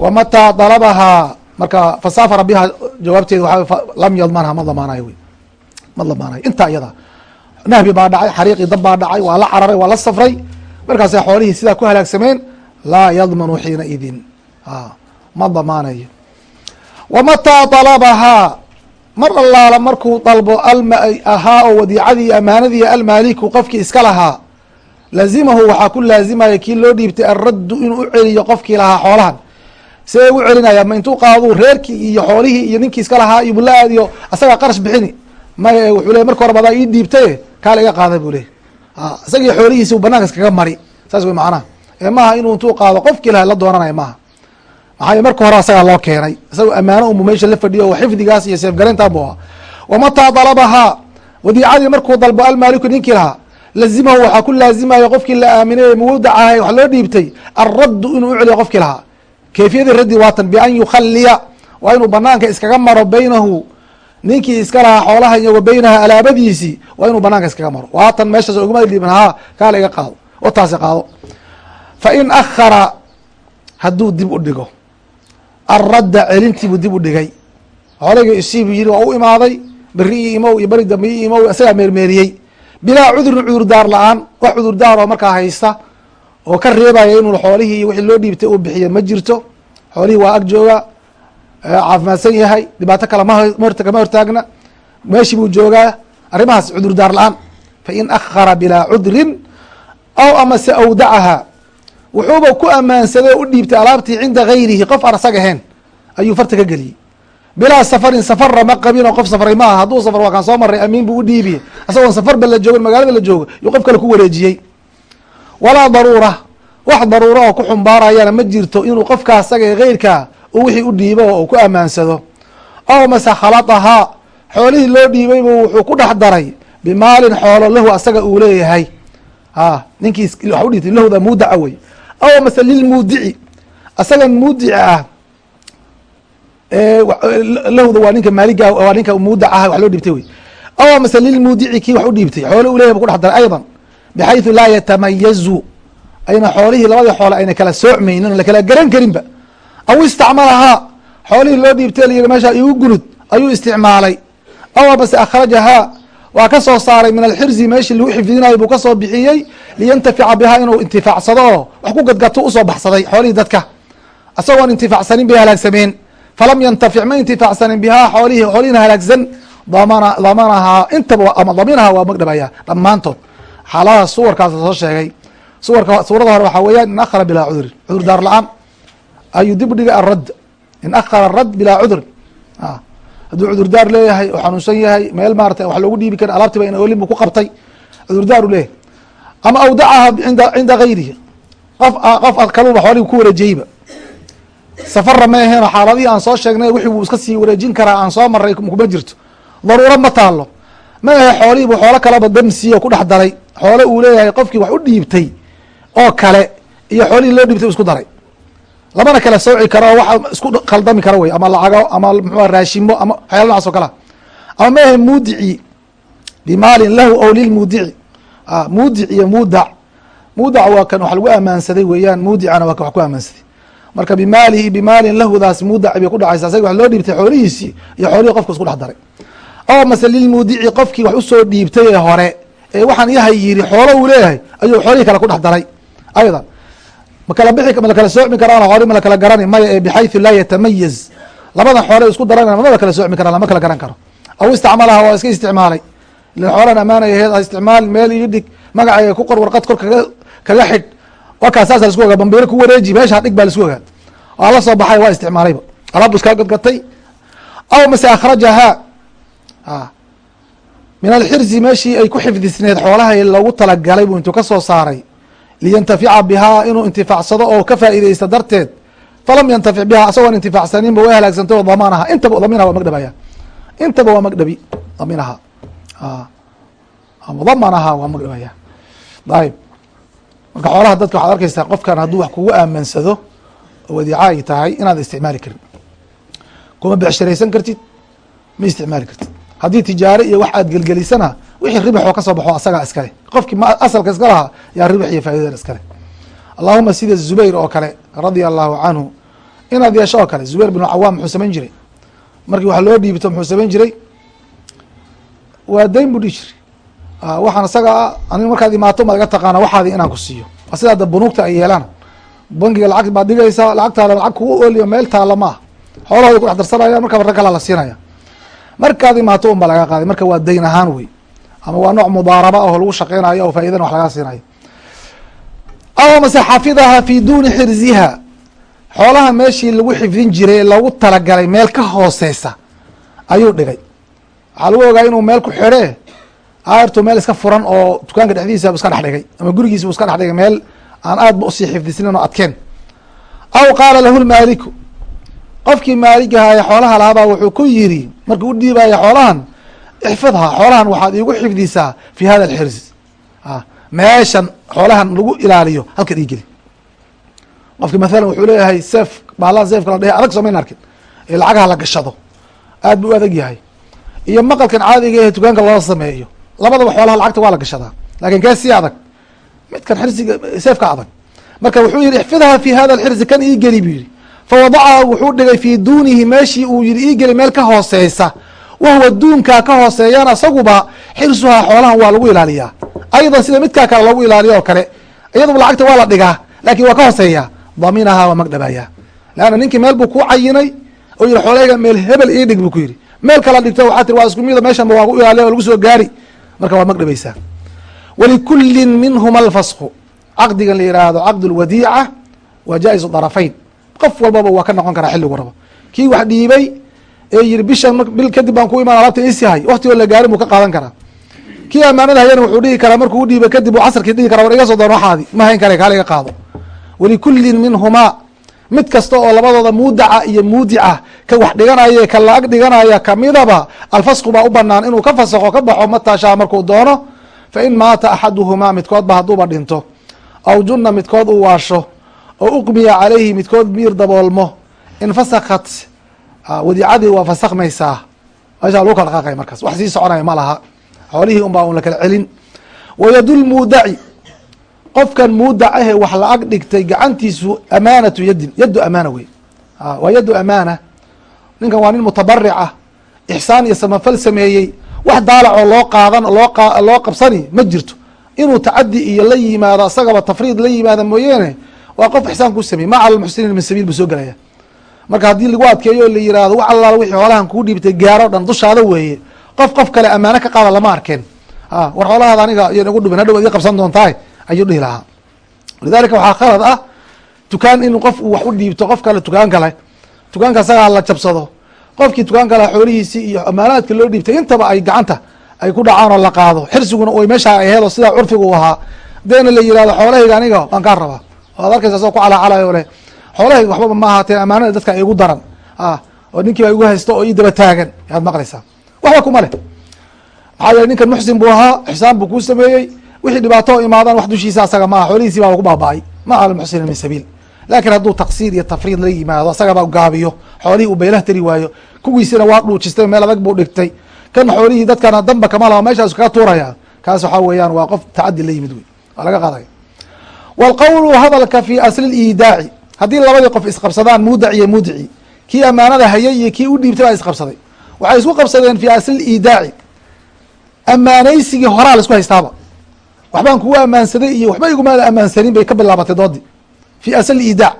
Wa mataa dalabahaa marka fasaafara biha jawaabteeda waa lam yadmanha ma damaanayo wey ma damaanayo intaa iyada nahbi baa dhacay xariiqii dab baa dhacay waa la cararay waa la safray. Markaasay xoolihii sidaa ku halaagsameen laa yadmanu xiina idin. Ma damaanayo wa mataa dalabahaa mar allaala markuu dalbo ahaa oo wadiicadii amaanadii almaaliku qofkii iska lahaa lazimahu waxaa ku laazimaya kii loo dhiibtay alraddu inuu u celiyo qofkii lahaa xoolahan. See ugu celinaya ma intuu qaaduu reerkii iyo xoolihii iyo ninkii iska lahaa iyo bula-aad iyo asagaa qarash bixini. Maya wuxuu ley marka hore badaa ii dhiibtaye kaala iga qaada buu ley isagii xoolihiisi banaanka iskaga mari. Saas wey macnaha ee maaha inuu intuu qaado qofkii laha la doonanayo maaha. Maxaa marka hore asagaa loo keenay. Isagoo ammaano umu meesha la fadhiyo xifdigaas iyo seefgarayntaa bu aha wamataa dalabahaa wadiicadii markuu dalbo almaaliku ninkii lahaa lazimahu waxaa ku laazimaya qofkii la aaminay ee muwadacahay wax loo dhiibtay alraddu inuu u celiyo qofkii lahaa. Kayfiyadii raddi waatan bian yukhaliya waa inuu banaanka iskaga maro baynahu ninkii iska lahaa xoolaha iyo wa beynaha alaabadiisii waa inuu banaanka iskaga maro. Waatan meeshaas oguma dhiiban haa kaala iga qaado oo taasi qaado. Fa in akhara hadduu dib u dhigo. Alradda celintiibuu dib u dhigay. Xooleyga isiibu yiri waa u imaaday beri io imow iyo beri dambe io imow isagaa meermeeriyey. Bilaa cudurin cudurdaar la'aan wax cudurdaar oo markaa haysta oo ka reebaya inuu xoolihii iyo wixii loo dhiibtay uu bixiya ma jirto. Xoolihii waa ag jooga caafimaadsan yahay. Dhibaato kale kama hortaagna. Meeshii buu joogaa. Arrimahaas cudurdaar la'aan. Fain akhara bilaa cudrin aw amase awdacaha wuxuuba ku ammaansaday o u dhiibtay alaabtii cinda gayrihi qof aan asag ahayn ayuu farta ka geliyey. Bilaa safarin safarra ma qabin oo qof safray ma aha hadduu safar waa kaan soo maray amiin buu u dhiibiyey asagoon safarba la joogon magaalada la joogo yuu qof kale ku wareejiyey. Walaa daruura. Wax daruura oo ku xumbaarayana ma jirto inuu qofkaa asaga ee geyrkaa wixii u dhiibo u ku ammaansado aw mase khaladahaa xoolihii loo dhiibaybu wuxuu ku dhex daray. Bimaalin xoolo lahu asaga uu leeyahay. Ah, Ninkii wa udhintay lahda muudaca wey aw mase lilmuudici asagan muudica ah. Eh, lahda waa ninka maaliga waa ninka muudac ah loo dhiibtay wey. Aw mase lilmuudici kii wax u dhiibtay. Xoolo uu leyahy bu kudhex daray aydan. Bxayثu laa yatamayazu ayna xoolihii labadii xoole ayna kala soocmaynin o lakala garan karinba aw istacmalahaa xoolihii loo dhiibtay lyii meesha igu gunud ayuu isticmaalay. Aw mase akhrajahaa waa ka soo saaray min alxirzi meeshii lagu xifdinayo buu ka soo bixiyey liyantafica bihaa inuu intifaacsado oo wax ku gadgato u soo baxsaday xoolihii dadka. Isagoon intifaacsanin bay halaagsameen falam yantafic ma intifaacsanin bihaa xoolihii xoolihina halaagsan. Damana damanahaa intaba ama daminaha waa magdhabaya dhammaantood xaaladaha suwarkaas soo sheegay. Suwarka suurada hore waxaa weeyaan in akhara bilaa cudrin cudur daar la'aan ayuu dib u dhigay aradd in akhara arad bilaa cudrin hadduu cudurdaar leeyahay oo xanuunsan yahay meel maarata wax loogu dhiibi kara alaabtiba in olin ku qabtay. Cudurdaaru leeyahay. Ama awdacaha inda cinda gayrihi. Qof qof kaluba xoolihii ku wareejiyeyba. Safarra ma aheen xaaladihii aan soo sheegnay wixii buu iska sii wareejin karaa aan soo maray kuma jirto. Daruuro ma taalo ma ahe xoolihii buu xoolo kaleba damsiiyo ku dhex daray. Xoolo uu leeyahay qofkii wax u dhiibtay oo kale iyo xoolihii loo dhiibtay isku daray lamana kala sooci karo oo waxa isku khaldami kara wey ama lacago ama mxua raashimo ama waxyaala nocaas o kalea ama ma ahe muudici bimaalin lahu ow lilmuudici muudic iyo muudac muudac waa kan wax lagu ammaansaday weeyaan muudicana waa kan wax ku ammaansaday marka bimaalihi bimaalin lahudaas muudaci bay ku dhacaysa isaga wax loo dhiibtay xoolihiisii iyo xoolihii qofka isku dhex daray. Oo mase lilmuudici qofkii wax u soo dhiibtay ee hore ee waxaan yahay yiri xoolo uu leeyahay ayuu xoolihii kale ku dhex daray. Aydan makala bixi ma lakala soocmi karaan ma lakala garani maya ee bixayثu laa yatamayaz. Labadan xoole isku daran mama kala soocmi karaan lama kala garan karo. Aw istacmalaha waa iska isticmaalay. Ilan xoolan amaanay aheed ha isticmaal meel ii dhig magacayga ku qor warqad kor kaga xidh wakaa saasa lasku ogaa bambiiro ku wareeji meesha dhig baa lasku ogaa. Waa la soo baxay waa isticmaalayba. Alaabbu iskaa gadgatay. Aw mase akhrajahaa min alxirzi meeshii ay ku xifdisneed xoolaha loogu talagalay buu intuu ka soo saaray liyantafica bihaa inuu intifaacsado oo ka faa'iideysta darteed falam yantafic bihaa asagoon intifaacsaninba way halaagsantay oo damaanaha intaba daminaha waa magdhabaya intaba waa magdhabi daminaha damanaha waa magdhabaya ayb marka xoolaha dadka waxaad arkeysaa qofkan hadduu wax kugu aamansado oo wadiica ay tahay inaad isticmaali karin kuma becshiraysan kartid ma isticmaali kartid haddii tijaare iyo wax aad gelgelisana wixii ribxoo ka soo baxo asagaa iskale. Qofkii asalka iska lahaa yaa ribx iyo faa'idadan iskale. Allahuma sida zubayr oo kale radia allahu canhu inaad yeesho oo kale zubayr binu cawaam muxuu samayn jiray. Markii wax loo dhiibto muxuu samayn jiray. Waa dayn buu dhihi jiray. Waxaan isaga anig markaad imaato maad iga taqaana waxaadi inaan ku siiyo. Waa bunuugta ay yeelaan. Bankiga lacag baad dhigaysaa lacagtaada lacag kugu ooliyo meel taala ma ah xoolahooda ku dhex darsanaya markaba rag la siinaya. Markaad imaato un baa laga qaaday. Marka waa dayn ahaan wey ama waa nooc mudaaraba oo lagu shaqeynayo oo faaidana wax laga siinayo aw mase xafidaha fi duni xirziha. Xoolaha meeshii lagu xifdin jiray ee loogu talagalay meel ka hooseysa ayuu dhigay. Waxaa lagu ogaa inuu meel ku xidhe aartu meel iska furan oo dukaanka dhexdiisa iska dhex dhigay ama gurigiisa iska dhex dhigay meel aan aad ba u sii xifdisnin oo adkeen. Aw qaala lahu lmaaliku qofkii maaligahaye xoolaha lahabaa wuxuu ku yiri markuu u dhiibaya xoolahan ixfidhaa xoolahan waxaad iigu xifdisaa fi hada alxirs. Meeshan xoolahan lagu ilaaliyo halkan ii geli qofki mathalan wuxuu leeyahay seef baalaha seefka la dhehe adag soomayn arkin. Ee lacagaha la gashado. Aad buu u adag yahay. Iyo maqalkan caadiga ee dukaanka loo sameeyo labadaba xoolaha lacagta waa la gashadaa. Lakin kee sii adag. Midkan xirsiga seefka adag. Marka wuxuu yihi ixfidhaa fi hada alxirsi kan ii geli buu yihi fawadacaha wuxuu dhigay fii duunihi meeshii uu yihi ii geli meel ka hooseysa wahuwa duunkaa ka hooseeyana isaguba xirsuhaa xoolahan waa lagu ilaaliyaa aydan sida midkaa kale loogu ilaaliyo oo kale iyaduba lacagta waa la dhigaa laakiin waa ka hooseeya daminahaa waa magdhabayaa leanna ninkii meel buu ku cayinay oo yihi xoolahayga meel hebel ii dhig buu ku yidhi meel kala dhigto waxaa tiri waa isku mida meeshan ba waa ilaaliya o lagu soo gaari marka waa magdhabaysaa walikullin minhuma alfasku caqdigan la yihaahdo caqd lwadiica wa jaa-is darafayn qof walbaba waa ka noqon karaa xilligu rabo kii wax dhiibay ee yihi bishan bil kadib baan ku imaan alaabta isi hay. Waktigoo la gaarin buu ka qaadan karaa. Kii amaanada hayana wuxuu dhihi karaa markuu u dhiibay kadib casarkii dhihi kara war iga soo doon waxaadi. Ma hayn kare kaala iga qaado walikullin minhumaa mid kasta oo labadooda muudaca iyo muudica ka wax dhiganaya ka la-ag dhiganaya kamidaba alfasku baa u banaan inuu ka fasaqo ka baxo mataashaa markuu doono. Fain maata axaduhumaa midkoodba hadduuba dhinto. Aw junna midkood uu waasho. Oo uqmiya calayhi midkood miir daboolmo. Infasakat wadiicadii waa fasakmaysaa meeshaa lagu kala dhaqaaqay markaas. Wax sii soconaya ma laha. Xoolihii un baa un la kala celin. Wayadulmuudaci qofkan muudac ahe wax la-ag dhigtay gacantiisu amaanatu yadin yaddu amaana wey waa yaddu amaana. Ninkan waa nin mutabaric ah. Ixsaan iyo samafal sameeyey. Wax daalacoo loo qaadan loo qabsani ma jirto. Inuu tacadi iyo la yimaado isagaba tafriid la yimaado mooyeene waa qof ixsaan ku sameeyey. Ma cala lmuxsiniin min sabiil buu soo gelaya marka haddii lagu adkeeyo o la yihahdo wax allaala wixii xoolahan kuu dhiibtay gaaro dhan dushaada weeye. Qof qof kale amaano ka qaada lama arkeen. War xoolahaada aniga iyo nagu hadhow ad qabsan doontahay ayuu dhihi lahaa. Lidalika waxaa khalad ah dukaan in qof uu wax u dhiibto qof kale dukaan kale. Dukaanka isagaa la jabsado. Qofkii dukaan kale xoolihiisii iyo amaanaadka loo dhiibtay intaba ay gacanta ay ku dhacaan oo la qaado. Xirsiguna way meeshaa ay oo sidaa curfiga ahaa. Deena la yihahdo xoolahayga aniga waan kaa rabaa. Waad arkaysa soo ku calacalayo leh xoolahayga waxbaba ma ahaateen amaanada dadka igu daran. Oo ninkii baa igu haysto oo ii taagan yaad maqlaysaa. Waxba kuma leh. Maxaa yeele ninkan muxsin buu ahaa ixsaan buu kuu sameeyey. Wixii dhibaato imaadaan wax dushiisa asaga maaha xoolihiisi baa lagu baaba-ay. Ma ala muxsinin min sabiil. Laakiin hadduu taqsiir iyo tafriid la yimaado asagaba gaabiyo. Xoolihii uu baylah tari waayo. Kuwiisina waa dhuujistay meel adag buu dhigtay. Kan xoolihii dadkana damba kama laha meeshaas kaga tuuraya. Kaas waxaa weeyaan waa qof tacadi la yimid wey waa laga qaadaya wاlqowlu hadalka fi asli اiidaaci haddii labadii qof isqabsadaan muudac iyo mudici kii amaanada hayay iyo kii u dhiibtay baa isqabsaday. Waxay isku qabsadeen fi asli اiidaaci amaanaysigii horaa la isku haystaaba. Waxbaan kugu amaansaday iyo waxba igumaada amaansanin bay ka bilaabatay doodii fi asl idaac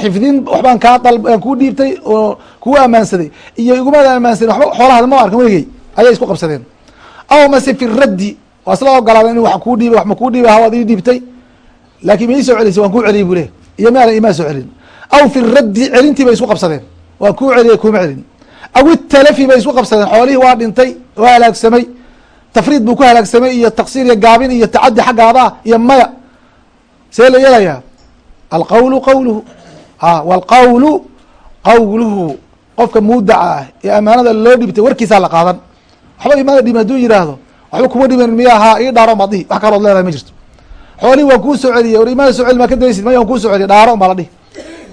xifdin waxbaan kaa aan kuu dhiibtay oo kugu amaansaday iyo igumaada amaansanin waba xoolahaada ma arkan weligey ayay isku qabsadeen. Aw mase fi raddi waa isla ogolaadeen in wax kuu dhiibay wax kuu dhiibay hawaad ii dhiibtay. Laakin ma ii soo celisay waan kuu celiyay buu le iyo maala imaa soo celin. Aw fi raddi celintii bay isku qabsadeen. Waan kuu celiyay kuma celin. Aw italafi bay isku qabsadeen. Xoolihii waa dhintay waa halaagsamay tafriid buu ku halaagsamay iyo taqsiir iyo gaabin iyo tacadi xaggaadaa iyo maya. See la yeelayaa alqawlu qawluhu. A wاlqawlu qawluhu. Qofka muudaca ah ee amaanada loo dhibtay warkiisaa la qaadan. Waxba imaada dhibin haduu yihahdo waxba kuma dhiban miya haa ii dhaaro madihi. Wax kalood leedahay ma jirto xoolihii waan kuu soo celiyey war imaada soo celi maa ka daysid maya waan kuu soo celiy dhaaro un la dhihi.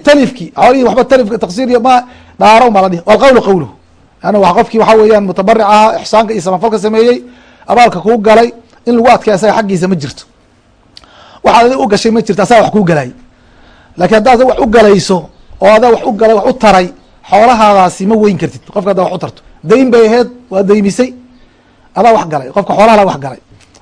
Talifki xoolihii waxba talifka taqsiir iyo ma dhaaro un la dhihi. Walqawlu qawluhu. Ana wa qofkii waxaa weeyaan mutabaric ahaa ixsaanka iyo samafalka sameeyey abaalka kuu galay in lagu adkay asaga xaggiisa ma jirto. Waxaad adi u gashay ma jirto asaga wax kuu galay. Lakin haddaad wax u galayso oo adaa wax u galay wax u taray xoolahaadaasi ma weyn kartid. Qofka haddaa wax u tarto. Dayn bay aheyd waa daymisay. Adaa wax galay qofka xoolahala wax galay.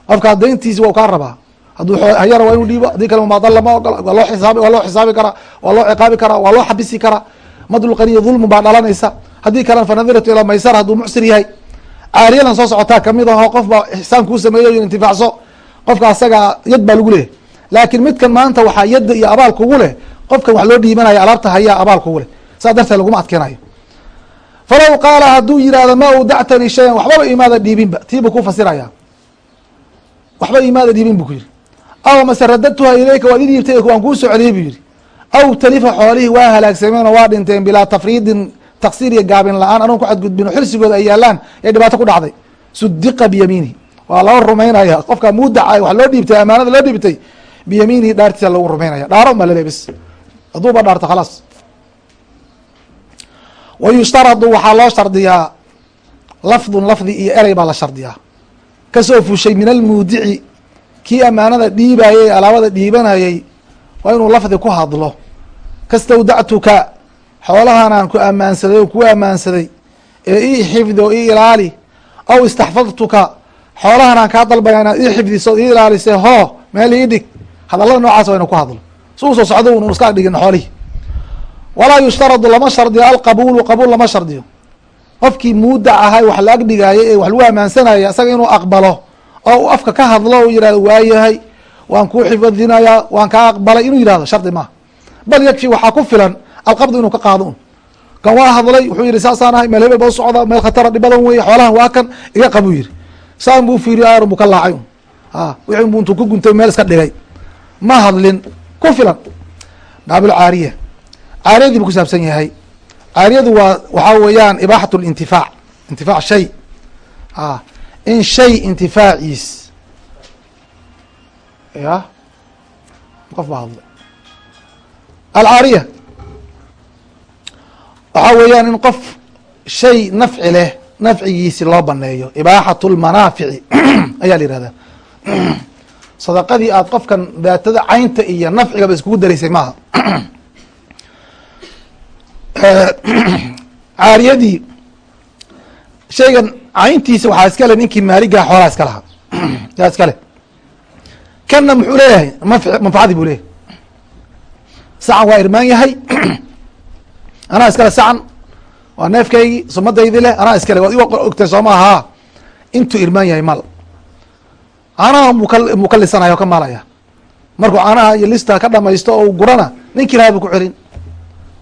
Qofkaa dayntiisi waa kaa rabaa hadduu waa inuu dhiibo haddii kale mumaadal lama ogola waa loo isaabi waa loo xisaabi karaa waa loo ciqaabi karaa waa loo xabisi karaa madlqaniya dulmu baa dhalanaysa. Haddii kalena fanadiratu ilaa maysara hadduu mucsir yahay. Caariyadan soo socotaa ka mid aho qof baa ixsaan kuu sameeyo intifaacso. Qofka asaga yad baa lagu leehay laakiin midkan maanta waxaa yadda iyo abaal kugu leh. Qofkan wax loo dhiibanaya alaabta hayaa abaal kugu leh. Saas darteed laguma adkeenayo falaw qaala hadduu yihahdo ma udactani shayan waxbaba imaada dhiibinba. Tiibuu ku fasiraya. Waxba imaada dhiibin bu ku yihi aw mase radadtuha ilayka waad idhiibtay waan kuu soo celiyey buu yihi aw talifa xoolihii waa halaagsameen oo waa dhinteen bilaa tafriidin taksiir iyo gaabin la'aan anuun ku xadgudbin oo xirsigooda ay yaalaan ee dhibaato ku dhacday. Sudiqa biyamiinihi. Waa loo rumaynaya qofka mudaca wax loo dhiibtay amaanada loo dhiibtay biyamiinihi dhaartiisa lagu rumaynaya dhaaro ma lale bs hadduuba dhaarto khalaas wa waxaa loo shardiyaa. Lafdun lafdi iyo erey baa la shardiyaa. Kasoo fushay min almuudici kii amaanada dhiibayay ee alaabada dhiibanayay waa inuu lafdi ku hadlo. Kastawdactuka xoolahan aan ku ammaansaday oo kuu ammaansaday ee ii xifdi oo ii ilaali aw istaxfadtuka xoolahan aan kaa dalbaya inaad ii xifdiso ii ilaalisay hoo meel ii dhig. Hadallada noocaas waa inu ku hadlo. Si uu soo socdo un iska dhigin xoolihii. Walaa yushtaradu lama shardiyo alqabuulu qabuul lama shardiyo. Qofkii muudac ahay wax la agdhigaayay ee wax lagu ammaansanaya isaga inuu aqbalo oo uu afka ka hadlo u yihahdo waayahay waan kuu xifdinayaa waan kaa aqbalay inuu yihahdo shardi maaha. Bal yakfi waxaa ku filan alqabdu inuu ka qaado un kan waa hadlay wuxuu yihi saasaan ahay meel hebel ba usocda meel khatara dhibadan wey xoolahan waa kan iga qabuu yihi saan buu fiiriy ar buu ka laacay un a wixii bu intuu ku guntay meel iska dhigay. Ma hadlin ku filan. Baabul caariya. Caariyadii buu kusaabsan yahay. Caariyadu waa waxaa weeyaan ibaaxat lintifaac intifaac shay. A in shay intifaaciis. Ya? Qof baa hadlay. Alcaariya waxaa weeyaan in qof shay nafci leh nafcigiisi loo baneeyo. Ibaaxat lmanaafici ayaa la yihahdaa sadaqadii aad qofkan daatada caynta iyo nafcigaba iskugu daraysay maaha. Caariyadii shaygan cayntiisa waxaa iska le ninkii maaligaa xoolaa iska lahaa. Yaa iska le kanna muxuu leeyahay? Manf manfacadii buu leeyahay. Sacan waa irmaan yahay. Anaa iskale sacan. Waa neefkaygii sumadaydi leh. Anaa iskale waad iwa ogtay soo maaha. Intuu irmaan yahay mal caanaha muu ka lisanaya o ka maalaya. Markuu caanaha iyo lista ka dhamaysto oo gurana ninkii lahaa buu ku celin.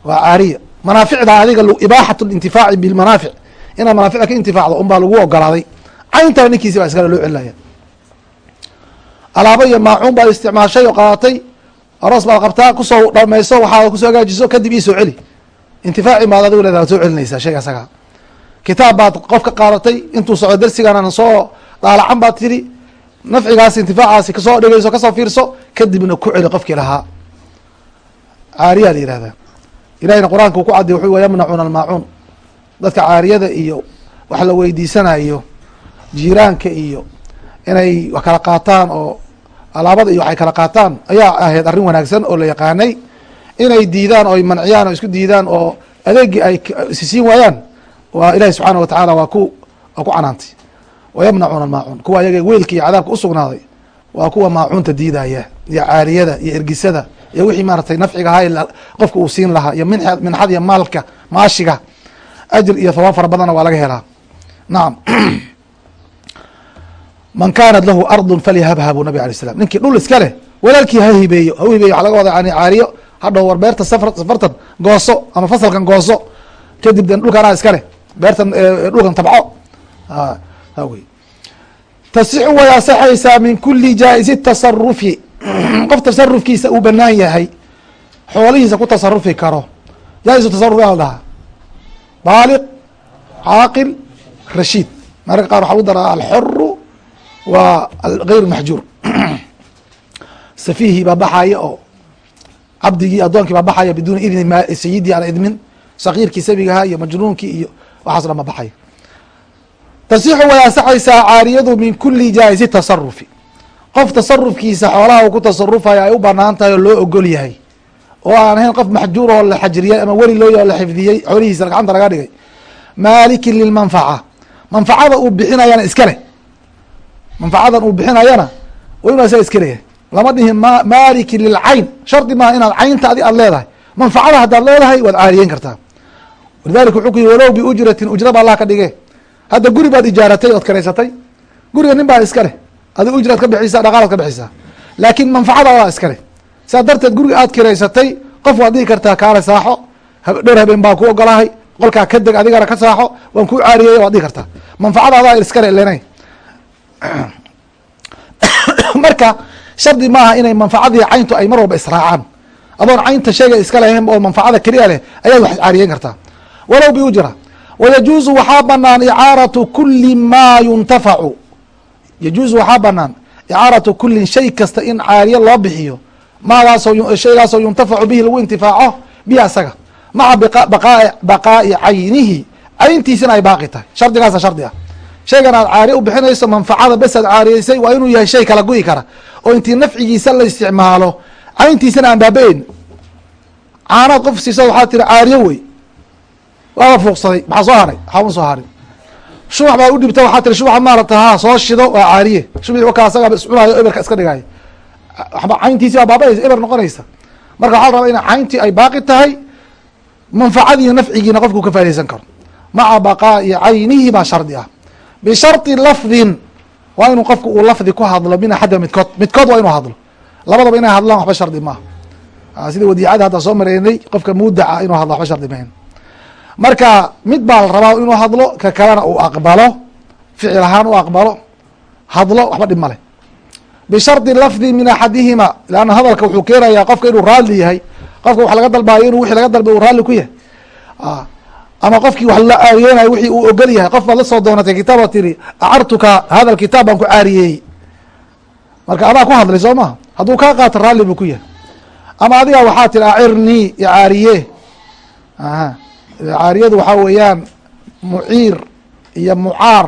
Waa caariya. Manaaficda adiga ibaaxat lintifaaci bilmanaafic inaad manaaficda ka intifaacdo un baa lagu ogolaaday. Cayntana ninkiisi baa iskale loo celinaya alaabo iyo maacuun baad isticmaashay oo qaadatay aroos baad qabtaa ku soo dhamayso waxaa ku soo hagaajiso kadib iisoo celi. Intifaaci baad adigu leedaha soo celinaysaa shayga asaga kitaab baad qof ka qaadatay intuu socdo darsiganan soo daalacan baad tiri nafcigaas intifaacaasi ka soo dhegeyso ka soo fiirso kadibna ku celi qofkii lahaa. Caariyaa la yihahdaa ilahina qur'aanka uu ku cadiy wuxuu yamnacuuna almaacuun dadka caariyada iyo wax la weydiisanayo jiiraanka iyo inay wax kala qaataan oo alaabada iyo waxay kala qaataan ayaa ahayd arrin wanaagsan oo la yaqaanay inay diidaan oo ay manciyaan oo isku diidaan oo adeegii ay sisiin waayaan. Waa ilahi subxaana watacaala waa ku waa ku canaantay. Wayamnacuuna almaacuun kuwa ayaga weelka iyo cadaabka usugnaaday waa kuwa maacuunta diidaya iyo caariyada iyo ergisada iyo wixii maaratay nafciga ahaa qofka uu siin lahaa iyo min minxad iyo maalka maashiga ajir iyo hawaab fara badanna waa laga helaa. nacam man kaanat lahu ardun falyahabha bu nabig alay slam ninkii dhul iska leh walaalkii ha hibeeyo ha u hibeeyo waxa laga wada yani caariyo hadhow war beerta safar safartan gooso ama fasalkan gooso kadib den dhulkan aa iska leh beertan dhulkan tabco wey tasixu way asaxaysaa min kuli jaa-isi tasarufi qof tasarufkiisa uu banaan yahay xoolihiisa ku tasarufi karo jaa-isu tasaruf yaa la dhahaa baaliq caaqil rashiid mararka qaar waxa lagu daraa alxoru waa gayr maxjuur safiihii baa baxaya oo cabdigii addoonkii baa baxaya biduuni idni sayidii aan idmin sakiirkii sabigaha iyo majnuunkii iyo waxaas dhan ba baxaya tasixu way asaxaysaa caariyadu min kuli jaa-isi tasarufi qof tasarufkiisa xoolaha uu ku tasarufaya ay u bannaan tahay oo loo ogol yahay oo aan ahayn qof maxjuur oo la xajriyay ama weli looya oo la xifdiyey xoolihiisa gacanta laga dhigay. Maalikin lilmanfaca manfacada uu bixinayana iska manfacadan uu bixinayana inu isaga iska lama dhihin ma maalikin lilcayn shardi maaha inaad caynta adi aad leedahay. Manfacada haddaad leedahay waad caariyeyn kartaa. Walidalika wuxuu ku yihi walow biujratin ujraba allah ka dhige hadda guri baad ijaaratay ood karaysatay. Guriga nin baa iska leh. Adi ujraad ka bixisa dhaqaalaad ka bixisaa. Laakiin manfacada waa iska sidaa darteed guriga aad kiraysatay qof waad dhihi kartaa kaale saaxo dhowr habeen baa ku ogolahay qolkaa ka deg adigana ka saaxo waan kuu caariyey waad dhihi kartaa. Manfacada adaa iska le lenay. Marka shardi maaha inay manfacadii cayntu ay mar walba israacaan. Adoon caynta shayga iska lahayn oo manfacada keliya leh ayaad wax caariyeyn kartaa. Walow biujra wayajuuzu waxaa banaan icaaratu kuli maa yuntafacu. Yajuuzu waxaa banaan icaaratu kulin shay kasta in caariye loo bixiyo maagaasoo shaygaasoo yuntafacu bihi lagu intifaaco bihi asaga. Maca baqaa'i caynihi cayntiisina ay baaqi tahay. Shardigaasa shardi ah shaygan aad caariye u bixinayso manfacada bes aad caariyeysay waa inuu yahay shay kala gu'i kara. Oo intii nafcigiisa la isticmaalo cayntiisana aan baaba-eyn caanaad qof siisa waxaa tiri caariye wey. Waaba fuuqsaday maxaa soo haray waxaama soo harin shubax baa u dhibta waxaa tiri shubaxa maarata ha soo shido waa caariye. Shubaxi waka asagaa iscunaayo eberka iska dhigaayo waba cayntiisi baa baabaeysa eber noqonaysa. Marka waxaa la rabaa ina cayntii ay baaqi tahay manfacadiiyo nafcigiina qofku ka faa'idaysan karo. Maca baqaa'i caynihi baa shardi ah. Bisharطi lafdin waa inuu qofku uu lafdi ku hadlo min axadda midkood. Midkood waa inuu hadlo. Labadaba inay hadlaan waxba shardi maaha. Sida wadiicada hadda soo mareynay qofka muudaca inuu hadlo waxba shardi mahayn marka mid baa la rabaa inuu hadlo ka kalena uu aqbalo ficil ahaan u aqbalo hadlo waxba dhib male bishardi lafdi min axadihima leanna hadalka wuxuu keenayaa qofka inuu raalli yahay qofka wax laga dalbaayo inuu wixii laga dalbay uu raalli ku yahay. Ama qofkii wax la aariyeenayo wixii uu ogol yahay qof baad la soo doonatay kitaab oo tiri acartuka hada kitaab baan ku caariyeeyey marka adaa ku hadlay soo maha hadduu kaa qaato raalli buu ku yahay. Ama adiga waxaa tiri acirnii icaariye aha. Caariyadu waxaa weeyaan muciir iyo mucaar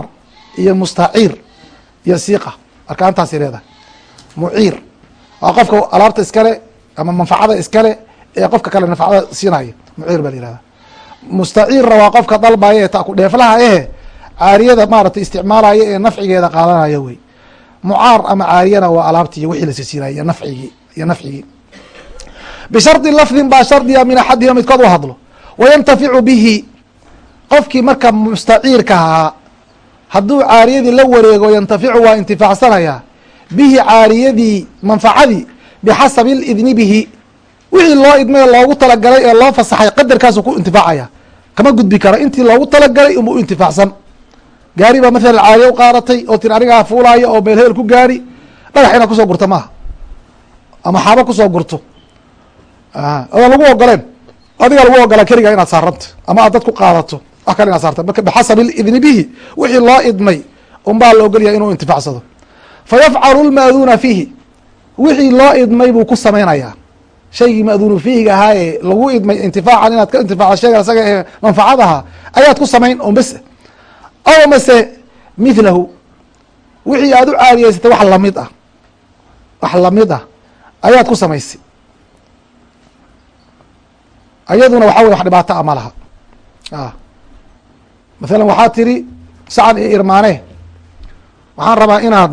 iyo mustaciir iyo siiqa arkaantaasay leedahay muciir. Waa qofka alaabta iskale ama manfacada iskale ee qofka kale nafacada siinaya muciir baa la yihahda mustaciirna waa qofka dalbaya ee taku dheeflaha ehe caariyada maaragtay isticmaalaya ee nafcigeeda qaadanaya wey. Mucaar ama caariyana waa alaabti iyo wixii lasisiinaya iyo nafcigii iyo nafcigii. Bishardi lafdin baa shardiga min axadihima midkood u hadlo. Wayantaficu bihi. Qofkii marka mustaciirka ahaa hadduu caariyadii la wareego yantaficu waa intifaacsanayaa bihi caariyadii manfacadii bixasabi lidni bihi. Wixii loo idmay loogu talagalay ee loo fasaxay qadarkaasu ku intifaacaya. Kama gudbi karo intii loogu talagalay unba u intifaacsan. Gaari baa mathalan caariye u qaadatay oo tir anigaa fuulaayo oo meel hebel ku gaari dhagax inaad ku soo gurto maaha. Ama xaabo ku soo gurto. Odan lagu ogoleen. Adigaa lagu ogolaa keligaa inaad saaranta ama aad dad ku qaadato. Wax kale inaad saarta. Marka bixasabi lidni bihi wixii loo idmay unbaa la ogolyahay inuu intifaacsado fa yafcalu lmaaduuna fiihi wixii loo idmay buu ku samaynayaa shaygii maaduunu fiihiga ahaa ee lagu idmay intifaacan inaad ka intifaaca shayga isaga ee manfacadaha ayaad ku samayn on bes aw mase mithlahu wixii aad u caariyeysatay wax la mid ah wax la mid ah ayaad ku samaysay ayaduna waxa wey wax dhibaato a laha mathalan waxaa tiri sacan iyo irmaane waxaan rabaa inaad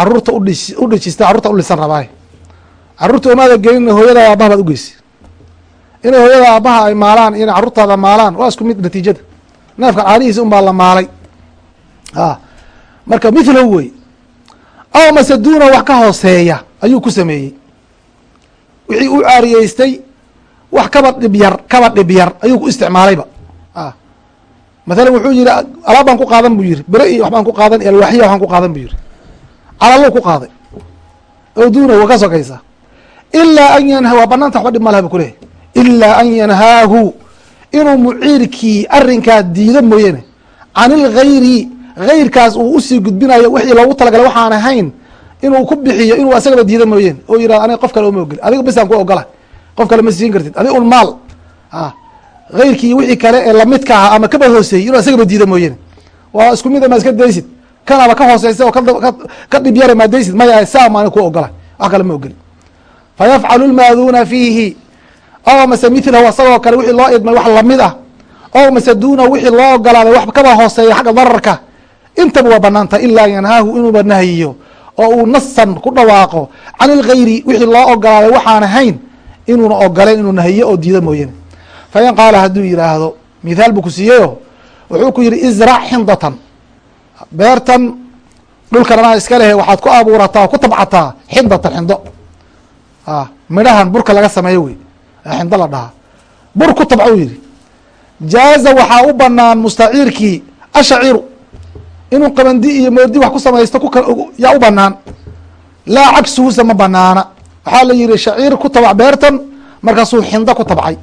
carruurta udhis u dhejista carruurta udhisan rabaaye carruurta umaada gelina hooyada aabaha baad ugeysay inay hooyada aabaha ay maalaan inay carruurtaada maalaan waa isku mid natiijada. Neefkan caalihiisa un baa la maalay. A marka mithlow wey aw mase duuna wax ka hooseeya ayuu ku sameeyey. Wixii u caariyeystay wax kaba dhib yar kaba dhib yar ayuu ku isticmaalayba a mathalan wuxuu yihi alaab baan ku qaadan buu yihi bere iyo wax baan ku qaadan iyo alwaaxiya waxaan ku qaadan buu yihi calaluu ku qaaday oo duuna wa ka sokaysa ilaa an yanha waa banaanta waxba dhib malaha bu kuleeyahy ilaa an yanhaahu inuu muciirkii arrinkaa diido mooyane can ilgayri gayrkaas uu u sii gudbinayo wixii loogu talagalay waxaan ahayn inuu ku bixiyo inuu asagaba diido mooyeen. Oo yihahdo aniga qof kale uma ogoli adiga besaan ku ogola qof kale ma siin kartid. Adig un maal. Gayrkii wixii kale ee lamidka ahaa ama kaba hooseeyey inuu asagaba diido mooyane waa isku mid ma iska daysid kanaba ka hooseysa oo ka dhib yara maa daysid maya saa maani ku ogola. Wax kale ma ogoli fa yafcalu lmaaduuna fiihi. O mase milahu asagoo kale wixii loo idmay wax la mid ah. O mase duuna wixii loo ogolaaday wax kaba hooseeya xagga dararka. Intaba waa banaanta ilaa yanhaahu inuuba nahyiyo oo uu nasan ku dhawaaqo. Can ilgayri wixii loo ogolaaday waxaan ahayn inuuna ogoleen inuu nahiyo oo diido mooyane fain qaala hadduu yihaahdo mithaal buu ku siiyeyo wuxuu ku yihi izrac xindatan beertan dhulkan anaa iska lehe waxaad ku abuurataa ku tabcataa xindatan xindo. Midhahan burka laga sameeyo wey. Xindo la dhahaa. Bur ku tabco u yihi jaaza waxaa u banaan mustaciirkii ashaciru inuu qabandi iyo moodi wax ku samaysto yaa u banaan laa cagsuhusa ma banaana waxaa la yihi shaciir ku tabac beertan markaasuu xindo ku tabcay.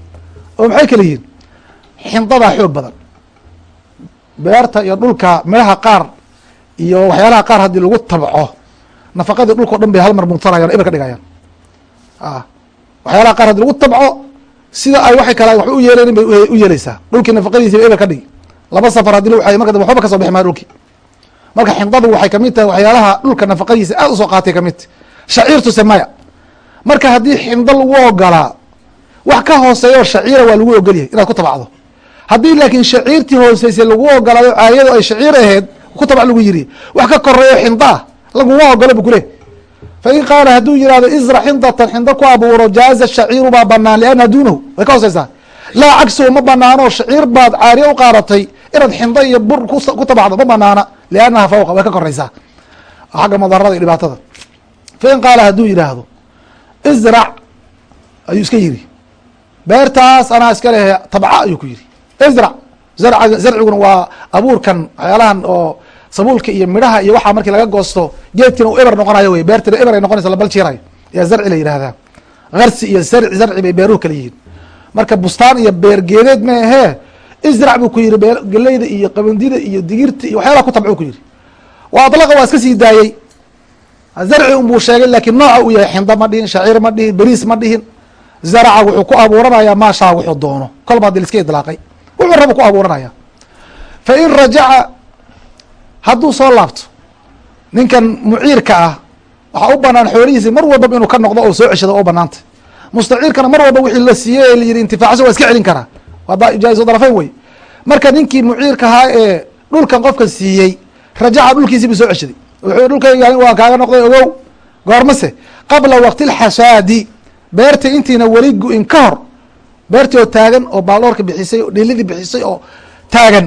Oo maxay kala yihiin xindadaa xoog badan beerta iyo dhulka midhaha qaar iyo waxyaalaha qaar haddii lagu tabco nafaqadii dhulka o dhan bay hal mar eber ka dhigayaan. Waxyaalaha qaar haddii lagu tabco sida ay waxay kala wax u yeeleen bay u yeeleysaa dhulkii nafaqadiisi eber ka dhigi. Laba safar haddii la waay marka dambe waxba ka so bixi dhulkii. Marka xindadu waxay ka mid tahay waxyaalaha dhulka nafaqadiisa aad u soo qaatay ka mid shaciirtuse maya. Marka haddii xindo lagu ogolaa wax ka hooseeya oo shaciira waa lagu ogolyahay inaad ku tabacdo haddii laakiin shaciirtii hooseysay lagu ogolaado caariyadu ay shaciir aheyd ku tabac lagu yiri wax ka koreeyo xinda ah laguma ogolo bu kule fain qaala hadduu yihahdo isra xindatan xindo ku abuuro jaaza shaciiru baa banaan lianna duunahu. Way ka hooseysaa. Laa cagsuhu ma banaano shaciir baad caariye u qaadatay inaad xindo iyo bur ku tabacdo ma banaana liannaha fawqa. Way ka koreysaa xagga madarada iyo dhibaatada. Fain qaala hadduu yidhaahdo izrac ayuu iska yiri beertaas anaa iska lehe tabca ayuu ku yiri zarca zarciguna waa abuurkan waxyaalahan oo sabuulka iyo midhaha iyo waxaa markii laga goosto geedkina uu eber noqonayo wey beertina eber ay noqonaysa labal jiirayo yaa zarci la yihahdaa harsi iyo sarci zarci bay beeruhu kala yihiin. Marka bustaan iyo beer geedeed ma ahee izrac buu ku bee geleyda iyo qabandida iyo digirta iyo waxyaalaha ku tabco ku yihi wa adlaqa waa iska sii daayey. Zarci unbuu sheegay laakiin nooca uu yahay xindo ma dhihin shaciir ma dhihin beriis ma dhihin. Zaraca wuxuu ku abuuranayaa maashaa wuxuu doono. Kolba haddii laiska idlaaqay wuxuu raba ku abuuranaya. Fa in rajaca hadduu soo laabto ninkan muciirka ah waxaa u banaan xoolihiisi mar walbaba inuu ka noqdo oo soo ceshado oo banaanta mustaciirkana mar walba wixii la siiyey la yihi intifaacsan waa iska celin karaa waa jaa'isu darafeyn wey. Marka ninkii muciirka ahaa ee dhulkan qofka siiyey rajaca dhulkiisii buu soo ceshaday. Wuxuu dhulkayga waan kaaga noqday ogow goormase qabla waqti lxasaadi beerta intiina weli gu-in ka hor beertii oo taagan oo baaldoorka bixisay oo dhilidii bixisay oo taagan.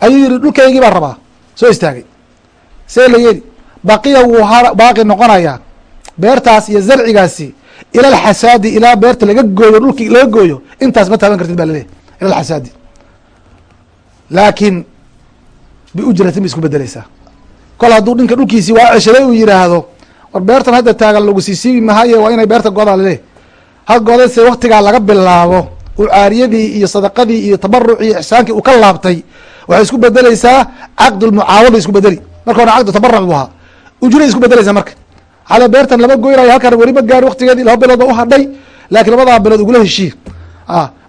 Ayuu yihi dhulkaygii baan rabaa. Soo istaagay. See la yeli baqiya wuu baaqi noqonayaa. Beertaas iyo zarcigaasi ila alxasaadi ilaa beerta laga gooyo dhulki laga gooyo intaas ma taaban kartid ba laleeyahy ila alxasaadi laakiin biujratin bay isku bedeleysaa kol hadduu dhinka dhulkiisii waa ceshaday uu yihaahdo war beertan hadda taagan lagu siisiibi mahaye waa inay beerta godaa laleeyahy ha godayse waktigaa laga bilaabo uu caariyadii iyo sadaqadii iyo tabarucii ixsaankii uu ka laabtay waxay isku bedeleysaa caqdulmucaawada isku bedeli marka hore caqdu tabaruc buu ahaa. Ujuray isku bedeleysaa marka. Hada beertan lama goynayo halkan weli ma gaari waktigeedii laba bilood ba u hadhay laakiin labadaa bilood ugula heshiir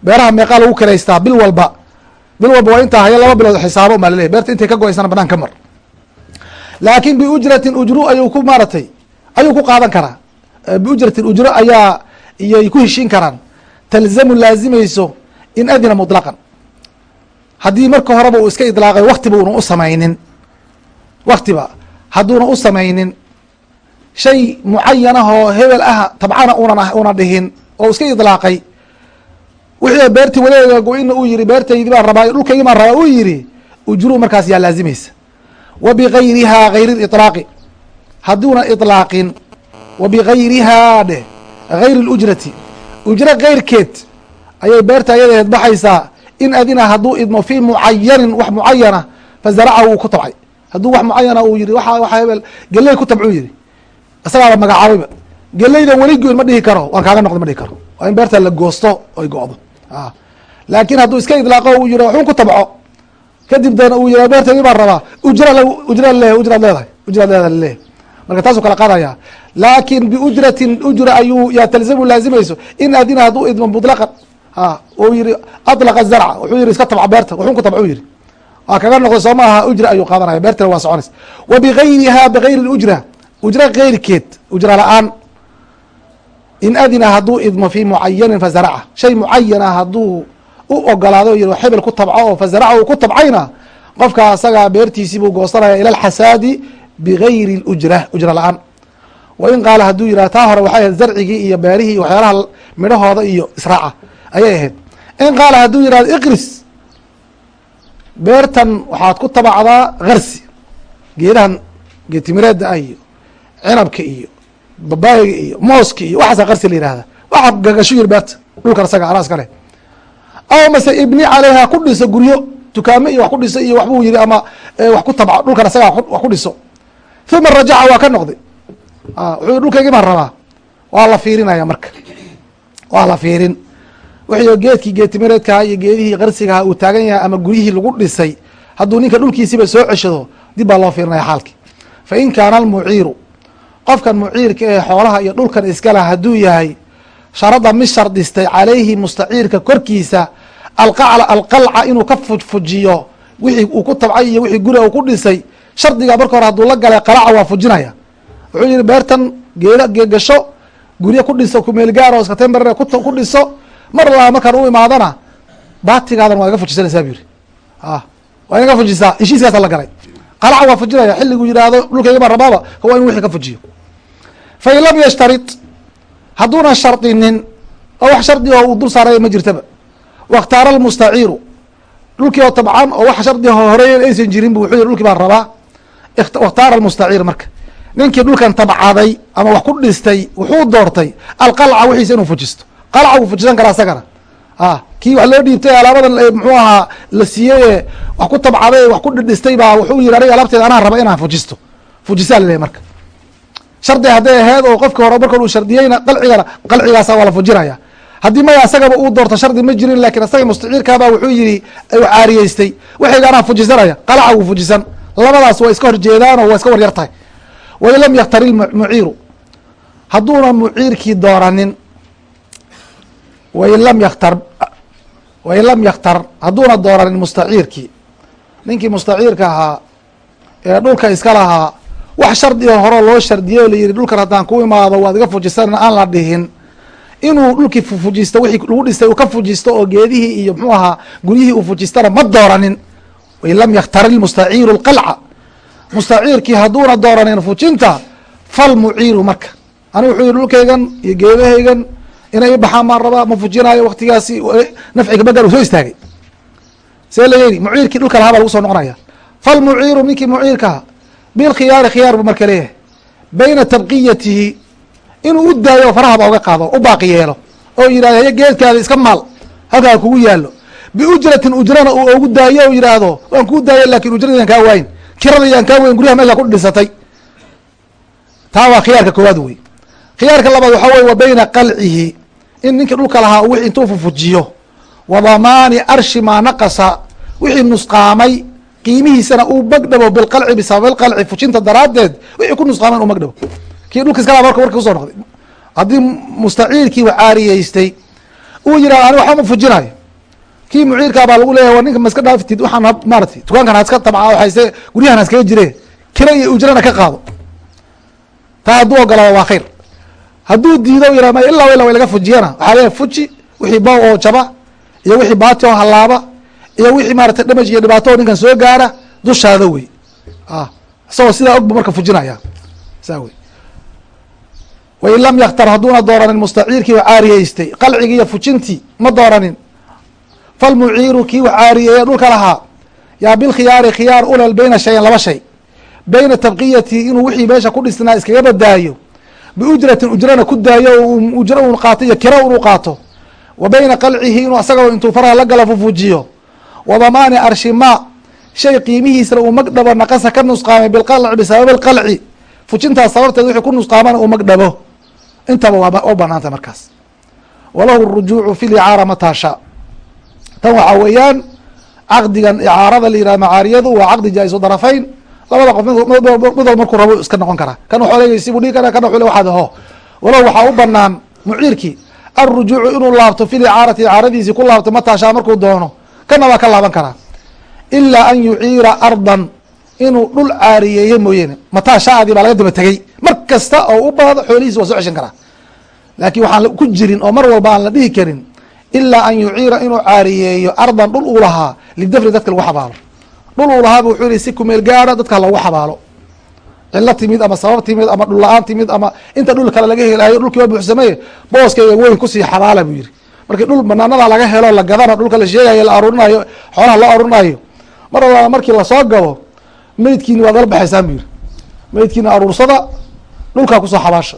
beeraha meeqaa lagu kalaystaa bil walba. Bil walba waa intaa haya laba bilood xisaabo maa laleyahy beerta intay ka go'aysana banaan ka mar. Laakin biujratin ujru ayuu ku maaratay ayuu ku qaadan karaa. Biujratin ujro ayaa iyoy ku heshiin karaan talzamu laazimayso in adina muطlaqan haddii marka horeba uu iska idlaaqay waktiba una u samaynin waktiba hadduuna u samaynin shay mucayanah oo hebel ah tabcana unan una dhihin oo iska idlaaqay wixii beertii waleega go-ina uu yihi beertaydi baan rabaa dhulkaygi baan rabaa uu yihi ujru markaas yaa laazimaysa wa bigayrihaa gayri liطlaaqi hadduuna iطlaaqin wa bigayrihaa dheh gayri اlujrati ujro keyrkeed ayay beerta ayadeed baxaysaa in adina hadduu idmo fi mucayanin wax mucayana fazaraca wuu ku tabcay hadduu wax mucayana uu yihi waa hebel geley ku tabcuu yihi isagaaba magacaabayba geleydan weli goyn ma dhihi karo waan kaaga noqda ma dhihi karo waa in beerta la goosto oy go-do laakin hadduu iska idlaaqo uu yihi waxun ku tabco kadib dana uu yiha beertaydi baan rabaa ujra ujra leeyahy ujraad leedahay ujraad leedahay laleeyahy laakiin biujratin ujra ayuu yaa laazimayso in adina hadduu idmo mutlaqan a uu yihi alaqa zarca. Wuxuu yihi iska tabca beerta. Wuxun ku tabcuu yihi waa kaga noqda soo ma ujra ayuu qaadanaya beertina waa soconaysa. Wa bigayri ujra. Ujra keyrikeed ujra la'aan. In adina hadduu idmo fi mucayanin fazaraca shay mucayana hadduu u ogolaado yi hebel ku tabco oo fazaraca uu ku tabcayna qofka asagaa beertiisii buu goosanaya ila bigayri ujra ujra la'aan wa in qaala hadduu yihah taa hore waxay ahayd zarcigii iyo beerihii iyo waxyaalaha midhahooda iyo israaca ayay ahayd. In qaala hadduu yihahdo iqris beertan waxaad ku tabacdaa harsi geedahan geetimireeda ah iyo cinabka iyo babaayiga iyo mooska iyo waxaasa qarsi la yihahda waxa gagasho yiri beerta dhulkan isaga anaa iska leh. Aw mase ibni caleyha ku dhiso guryo dukaamo iyo wax ku dhiso iyo waxbuu yihi ama wax ku tabco dhulkan isaga wax ku dhiso. Uma rajaca waa ka noqday wuxuu dhulkaygii baan rabaa. Waa la fiirinaya marka. Waa la fiirin. Wixii geedkii geetimireedkaha iyo geedihii qarsigaha uu taagan yahay ama guryihii lagu dhisay hadduu ninka dhulkiisiiba soo ceshado dib baa loo fiirinaya xaalkii. Fa in kaana almuciiru qofkan muciirka ee xoolaha iyo dhulkan iskala hadduu yahay sharada mid shardistay calayhi mustaciirka korkiisa alqalca inuu ka fujiyo wixii uu ku tabcay iyo wixii guriga uu ku dhisay shardiga marka hore hadduu la galay qalaca waa fujinaya wuxuu yihi beertan geeda geegasho guryo ku dhiso kumeelgaar oo iskatembarre ku dhiso mar laa markaan u imaadana baatigaadan waa iga fujisanaysaa bu yihi waa inaga fujisaa heshiiskaasa la galay qalaca waa fujinaya xilligu yidhaahdo dhulkayga baan rabaaba waa inu wixii ka fujiyo fain lam yashtarit hadduunan shardinin oo wax shardi oo uu dul saaraya ma jirtaba. Wakhtaara almustaciiru dhulkii oo tabcan oo wax shardi horeeyan aysan jirin bu wuxuu yihi dhulkii baan rabaa. Wakhtaara almustaciir marka ninkii dhulkan tabcaday ama wax ku dhistay wuxuu doortay alqalca wixiisa inuu fujisto. Qalca wuu fujisan karaa isagana a kii wax loo dhiibtay alaabadan muxuu ahaa la siiyey wax ku tabcaday wax ku dhidhistay baa wuxuu yihi aniga alaabteeda anaa raba inaan fujisto. Fujisaa laleeyahy marka. Shardi hadday aheyd oo qofki hore marka uu shardiyeyna qalcigana qalcigaasa waa la fujinaya haddii maya asagaba uu doorto shardi ma jirin laakiin asaga mustaciirkaabaa wuxuu yihi caariyeystay. Waxayga anaa fujisanaya qalaca wuu fujisan. Labadaas waa iska horjeedaanoo waa iska war yar tahay wain lam yaktar ilmuciiru hadduuna muciirkii dooranin wain lam yaktar wain lam yaktar hadduuna dooranin mustaciirkii. Ninkii mustaciirka ahaa ee dhulka iska lahaa wax shardiga hore loo shardiyey oo layihi dhulkan haddaan ku imaado waad iga fujisan aan la dhihin. Inuu dhulkii fujisto wixii lagu dhistay uu ka fujisto oo geedihii iyo muxuu ahaa guryihii uu fujistana ma dooranin. Wain lam yaktar ilmustaciiru lqalca mustaciirkii hadduuna dooranin fujinta falmuciiru marka. Ani wuxuu yihi dhulkaygan iyo geedahaygan inay baxaan baan rabaa ma fujinaayo waktigaasi nafciga magar soo istaagay. See la yidhi muciirkii dhulka lahaa baa lagu soo noqonaya falmuciiru ninkii muciirkaha bilkhiyaari khiyaar buu marka leeyahay. Bayna tabqiyatihi inuu u daayo oo farahaba oga qaado u baaqi yeelo. Oo yidhahdo geedkaada iska maal halkaa kugu yaalo biujratin ujrana uu ogu daayo o yidhaahdo waan kuu daaya laakiin ujradayaan kaa waayin kirada yaan kaa wayin guryaha meesha ku dhisatay. Taa waa khiyaarka koowaad wey khiyaarka labaad waxaa wey wa bayna qalcihi. In ninkii dhulka lahaa wixii intuu fufujiyo. Wa damaani arshi maa naqasa. Wixii nusqaamay qiimihiisana uu magdhabo bilqalci bisabab alqalci fujinta daraaddeed wixii ku nusqaaman uu magdhabo kii dhulka iska laha marka warka ku soo noqday. Haddii mustaciirkii caariyeystay uu yidhahdo ani waxba ma fujinayo kii muciirkaa baa lagu leeyahy war ninka ma iska dhaaftid waxaan maaratay dukaankan ha iska tabca waxayse guryahan ha iskaga jireen kira iyo ujrana ka qaado. Taa hadduu ogolaado waa khayr. Hadduu diido yihah ma ilaa ila way laga fujiyana waxaa leeyahy fuji wixii ba oo jaba iyo wixii baati oo halaaba iyo wixii maaratay damaj iyo dhibaato oo ninkan soo gaara dushaada wey. Isagoo sidaa ogbu marka fujinaya saa wey. Wain lam yaktar hadduuna dooranin mustaciirkii wa caariyeystay qalcigii iyo fujintii ma dooranin falmuciiru kii wax caariyeeye dhulka lahaa yaa bilkhiyaari khiyaar ulel beyna shayan laba shay beyna tabqiyatihi inuu wixii meesha ku dhisnaa iskaga badaayo biujratin ujrana ku daayo ujro un qaato iyo kira unu qaato wa beyna qalcihi inuu asagao intuu faraha la gala fufujiyo wa damaani arshima shay qiimihiisna uu magdhabo naqasa ka nusqaamay bilqalci bisababi alqalci fujintaas sababteed wixii ku nusqaamana uu magdhabo intaba waa oo banaanta markaas walahu rujuucu fi licaara mataa tan waxaa weeyaan caqdigan icaarada la yihah macaariyadu waa caqdi jaa-isu darafayn. Labada qof mid walba markuu rabo iska noqon karaa kan xooleysi buu dhigi karaa kan xule waxaad aho. Walahu waxaa u banaan muciirkii alrujuucu inuu laabto fi licaarati icaaradiisii ku laabto mataa shaa markuu doono. Kana waa ka laaban karaa. Ilaa an yuciira ardan inuu dhul caariyeeye mooyeene mataa shaadii baa laga daba tegey. Mar kasta oo u baado xoolihiisi waa soo ceshan karaa. Laakiin waxaan ku jirin oo mar walba aan la dhihi karin ilaa an yuciira inuu caariyeeyo ardan dhul uu lahaa lidafri dadka lagu xabaalo. Dhul uu lahaaba wuxuu yihi si kumeel gaara dadka loogu xabaalo. Cilo timid ama sabab timid ama dhul la'aan timid ama inta dhul kale laga helaayo dhulkii waa buuxsameye booskayga weyn ku sii xabaala buu yihi markii dhul banaanada laga helo la gadana dhulka la sheegayo la aruurinayo xoolaha loo aruurinayo mar walba markii la soo gabo meydkiini waad ala baxaysaan bu yihi meydkiina aruursada dhulkaa ku soo xabaasha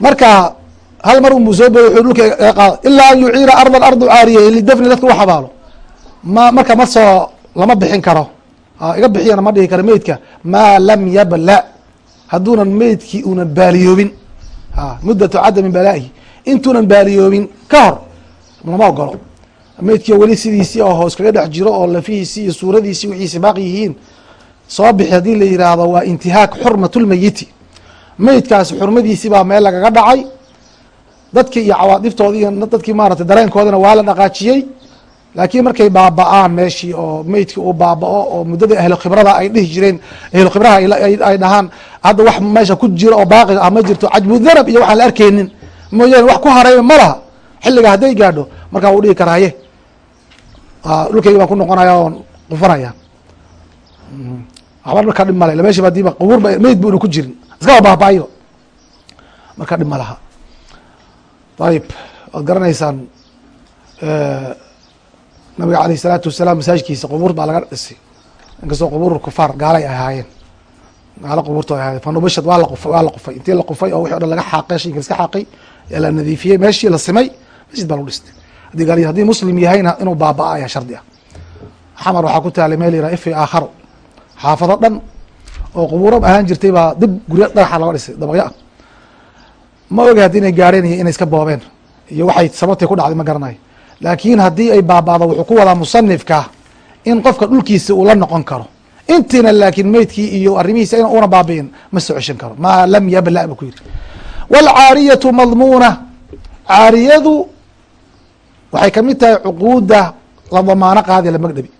marka hal mar unbuu soo wuxuu dhulka qaada ilaa an yuciira ardan ardu caariye lidafni dadka u xabaalo. Ma marka ma soo lama bixin karo. Iga bixiyana ma dhihi karo meydka. Maa lam yabla. Hadduunan meydkii unan baaliyoobin. Muddatu cadami balaa'ihi intuunan baaliyoobin ka hor lama ogolo meydkii weli sidiisii oo hoos kaga dhex jiro oo lafihiisii iyo suuradiisii wixiisi baaqi yihiin soo bixi haddii la yidhaahdo waa intihaak xurmatulmeyiti meydkaasi xurmadiisii baa meel lagaga dhacay dadkii iyo cawaadiftoodii iyo dadkii maarata dareenkoodina waa la dhaqaajiyey. Laakiin markay baaba-aan meeshii oo meydkii uu baaba-o oo muddadii ahlu khibrada ay dhihi jireen ahlu khibraha ay dhahaan hadda wax meesha ku jiro oo baaqi ah ma jirto. Cajbu iyo waxaan la arkeynin mooyaane wax ku harayba ma laha. Xilliga hadday gaadho markaa wuu dhihi karaaye dhulkaygi baan ku noqonaya oon qufanaya waxba markaa dhib male meshi ba diba qubuur ba meyd bu ku jirin. Iskaba baaba-ayo. Markaa dhib ma laha ayib waad garanaysaan nabiga aleyh isalaatu wasalaam masaajkiisa qubuur baa laga dhisay inkastoo qubuur kufaar gaalay ahaayeen gaalo qubuurto ay ahaayeen fanubashad waa laqu waa la qufay intii la qufay oo wixi o dhan laga xaaqay shinka iska xaaqay ee la nadiifiyey meeshii la simay masjid baa lagu dhistay haddii gaal haddii muslim yahayna inuu baaba-a ayaa shardi ah xamar waxaa ku taalay meel yiraha ifi aakharo xaafado dhan oo qubuuro ahaan jirtay baa dib gurya dhagaxa laga dhisay dabaqyo ah ma oga haddi inay gaareen iyo inay iska boobeen? Iyo waxay sababtay ku dhacday ma garanayo. Laakiin haddii ay baaba'do wuxuu ku wadaa musanifka in qofka dhulkiisa uu la noqon karo. Intiina laakiin meydkii iyo arrimihiisa in una baabi'in ma soo ceshan karo. Maa lam yabla bu ku yidhi. Waalcaariyatu madmuuna. Caariyadu waxay ka mid tahay cuquudda la damaano qaadi lamagdhabi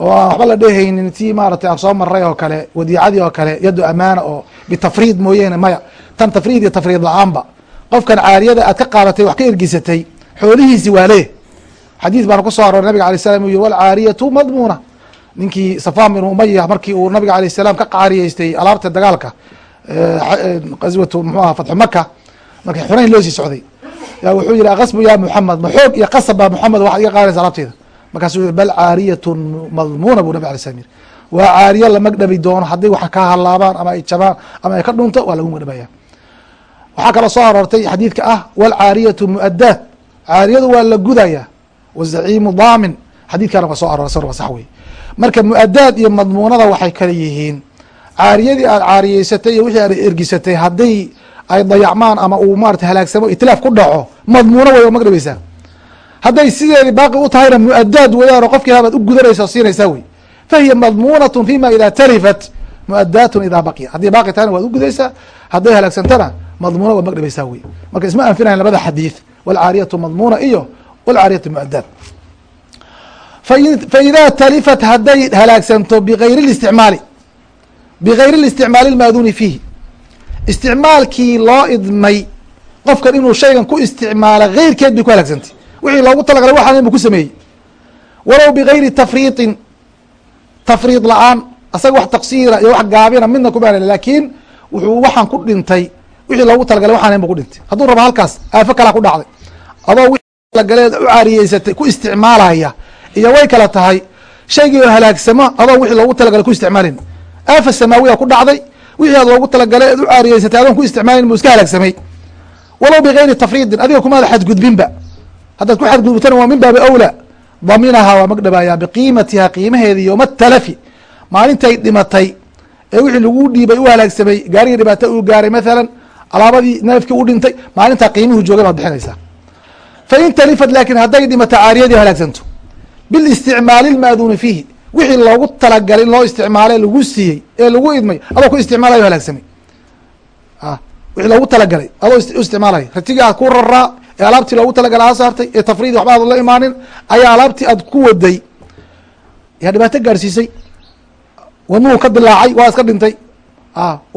oo aan waxba la dhehaynin tii maaratay aan soo maray oo kale wadiicadii oo kale yaddu amaana oo bitafriid mooyeene maya tan tafriid iyo tafriid la'aanba. Qofkan caariyada aad ka qaadatay wax ka ergisatay xoolihiisi waa lee. Xadiis baana ku soo aroray nabiga alay slam u walcaariyatu madmuuna. Ninkii safan bin umaya markii uu nabiga alayh salaam ka caariyeystay alaabta dagaalka qaswatu mxuu aha fatxu maka markii xunayn loo sii socday. Wuxuu yihi akasbu ya muxamed ma xoog iyo qasab baa muxamed waxaad iga qaadaysa alaabteeda. Markaasuu yii bal caariyatun madmuuna bu nabig alay slam yiri waa caariyo lamagdhabi doono hadday wax ka halaabaan ama ay jabaan ama ay ka dhunto waa lagu magdhabaya waxaa kaloo soo aroortay xadiidka ah wlcaariyatu muadaat caariyadu waa la gudaya. Wazaciimu daamin. Xadiidkana waa soo aroray sar sax wey marka muadaad iyo madmuunada waxay kala yihiin. Caariyadii aad caariyeysatay iyo wixii aad ergisatay hadday ay dayacmaan ama uu maarata halaagsamo itlaaf ku dhaco madmuuno way magdhabaysaa hadday sideedi baaqi u tahayna muadaad weyaanoo qofkii habaad u gudanaysa siinaysaa wey fahiya madmuunatu fima ida talifat muadaatun idaa baqiya. Haddii baaqi tahayna waad u gudaysaa hadday halaagsantana madmuuna waad magdhabaysaa wey marka isma anfinayan labada xadiid walcaariyatu madmuuna iyo walcaariyatu muadaad faida talifat hadday halaagsanto bigayri اlisticmaali bigayri اlisticmaali اlmaaduni fiihi isticmaalkii loo idmay qofkan inuu shaygan ku isticmaala geyrkeed bay ku halaagsantay wixii loogu talagalay waxaan bu ku sameeyey walow bigayri tafriiطin tafriid la-aan asaga wax taqsiira iyo wax gaabina midna kuma laakiin wuxuu waxaan ku dhintay wixii loogu talagalay waxaan bu ku dhintay. Hadduu rabo halkaas aafo kalaa ku dhacday. Adoo wixii u caariyeysatay ku isticmaalaya iyo way kala tahay shaygii oo halaagsamo adoo wixii loogu talagalay ku isticmaalin. Aafa samaawiya ku dhacday wixii aad loogu talagalay eed u caariyeysatay adoon ku isticmaalin buu iska halaagsamay walow bigayri tafriidin adiga kumaada xadgudbinba. Haddaad ku xadgudubtana waa min baabi awlaa. Daminahaa waa magdhabayaa biqiimatiha qiimaheedi yowma talafi. Maalintay dhimatay ee wixii lagu dhiibay u halaagsamay gaarigii dhibaato uu gaaray mathalan alaabadii neefkii u dhintay maalintaa qiimuhu joogay baad bixinaysaa. Fain talifat laakiin hadday dhimato caariyadii halaagsanto. Bilisticmaali lmaaduuni fiihi wixii loogu talagalay in loo isticmaalay lagu siiyey ee lagu idmay adoo ku isticmaalayo halaagsamay wixii loogu talagalay adoo u ratigii aad ku raraa ee alaabtii loogu talagalay aa saartay ee tafriidi waxba aad la imaanin ayaa alaabtii aad ku waday. Yaa dhibaato gaarsiisay? Wadnuhu ka dilaacay waa iska dhintay.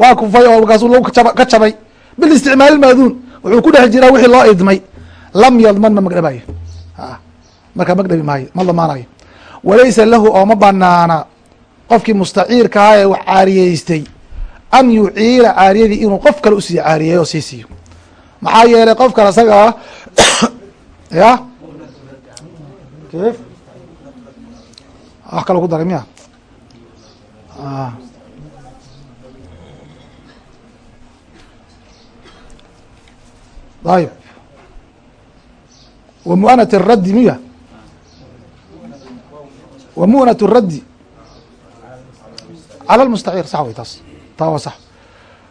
Waa kufay oo markaasuu lagu ka jabay bilisticmaali lmaaduun wuxuu ku dhex jiraa wixii loo idmay. Lam yadman ma magdhabayo markaa magdhabi maayo ma damaanayo walaysa lahu oo ma banaana qofkii mustaciirkahaa ee wax caariyeystay an yuciila caariyadii inuu qof kale u sii caariyeeyo oo sii siiyo. Maxaa yeelay qofkan asagaa ya? Kif wax kalo ku daray miya ayb wa munat raddi miya wa munat raddi cala lmustaciir sax wey taas taa waa sax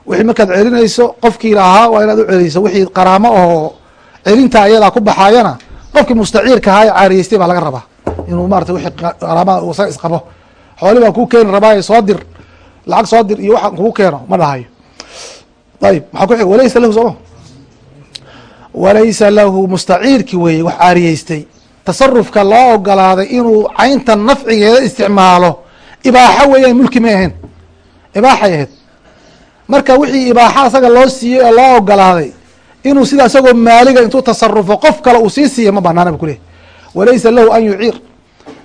wixii markaad celinayso qofkii lahaa waa inaad u celiso wixii qaraamo oo celintaa ayadaa ku baxaayana qofkii mustaciirkahaa ee caariyeystay baa laga rabaa inuu maarata wixii qaraamada uu isaga isqabo xooli baan kuu keeni rabaaye soo dir lacag soo dir iyo waxaan kugu keeno ma dhahayo ayib maxaa walaysa lahu mustaciirki weeye wax caariyeystay tasarufka loo ogolaaday inuu caynta nafcigeeda isticmaalo ibaaxo weeyaan mulki may ahayn. Ibaaxay ahayd. Marka wixii ibaaxa asaga loo siiyey oo loo ogolaaday inuu sida isagoo maaliga intuu tasarufo qof kale uu sii siiya ma banaana bu kuleh walaysa lahu an yuciir.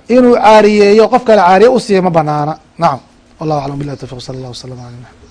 Inuu caariyeeyo qof kale caariye usiiya ma banaana nacam wallahu aclam bilah tawfiq sala allah wasalam ala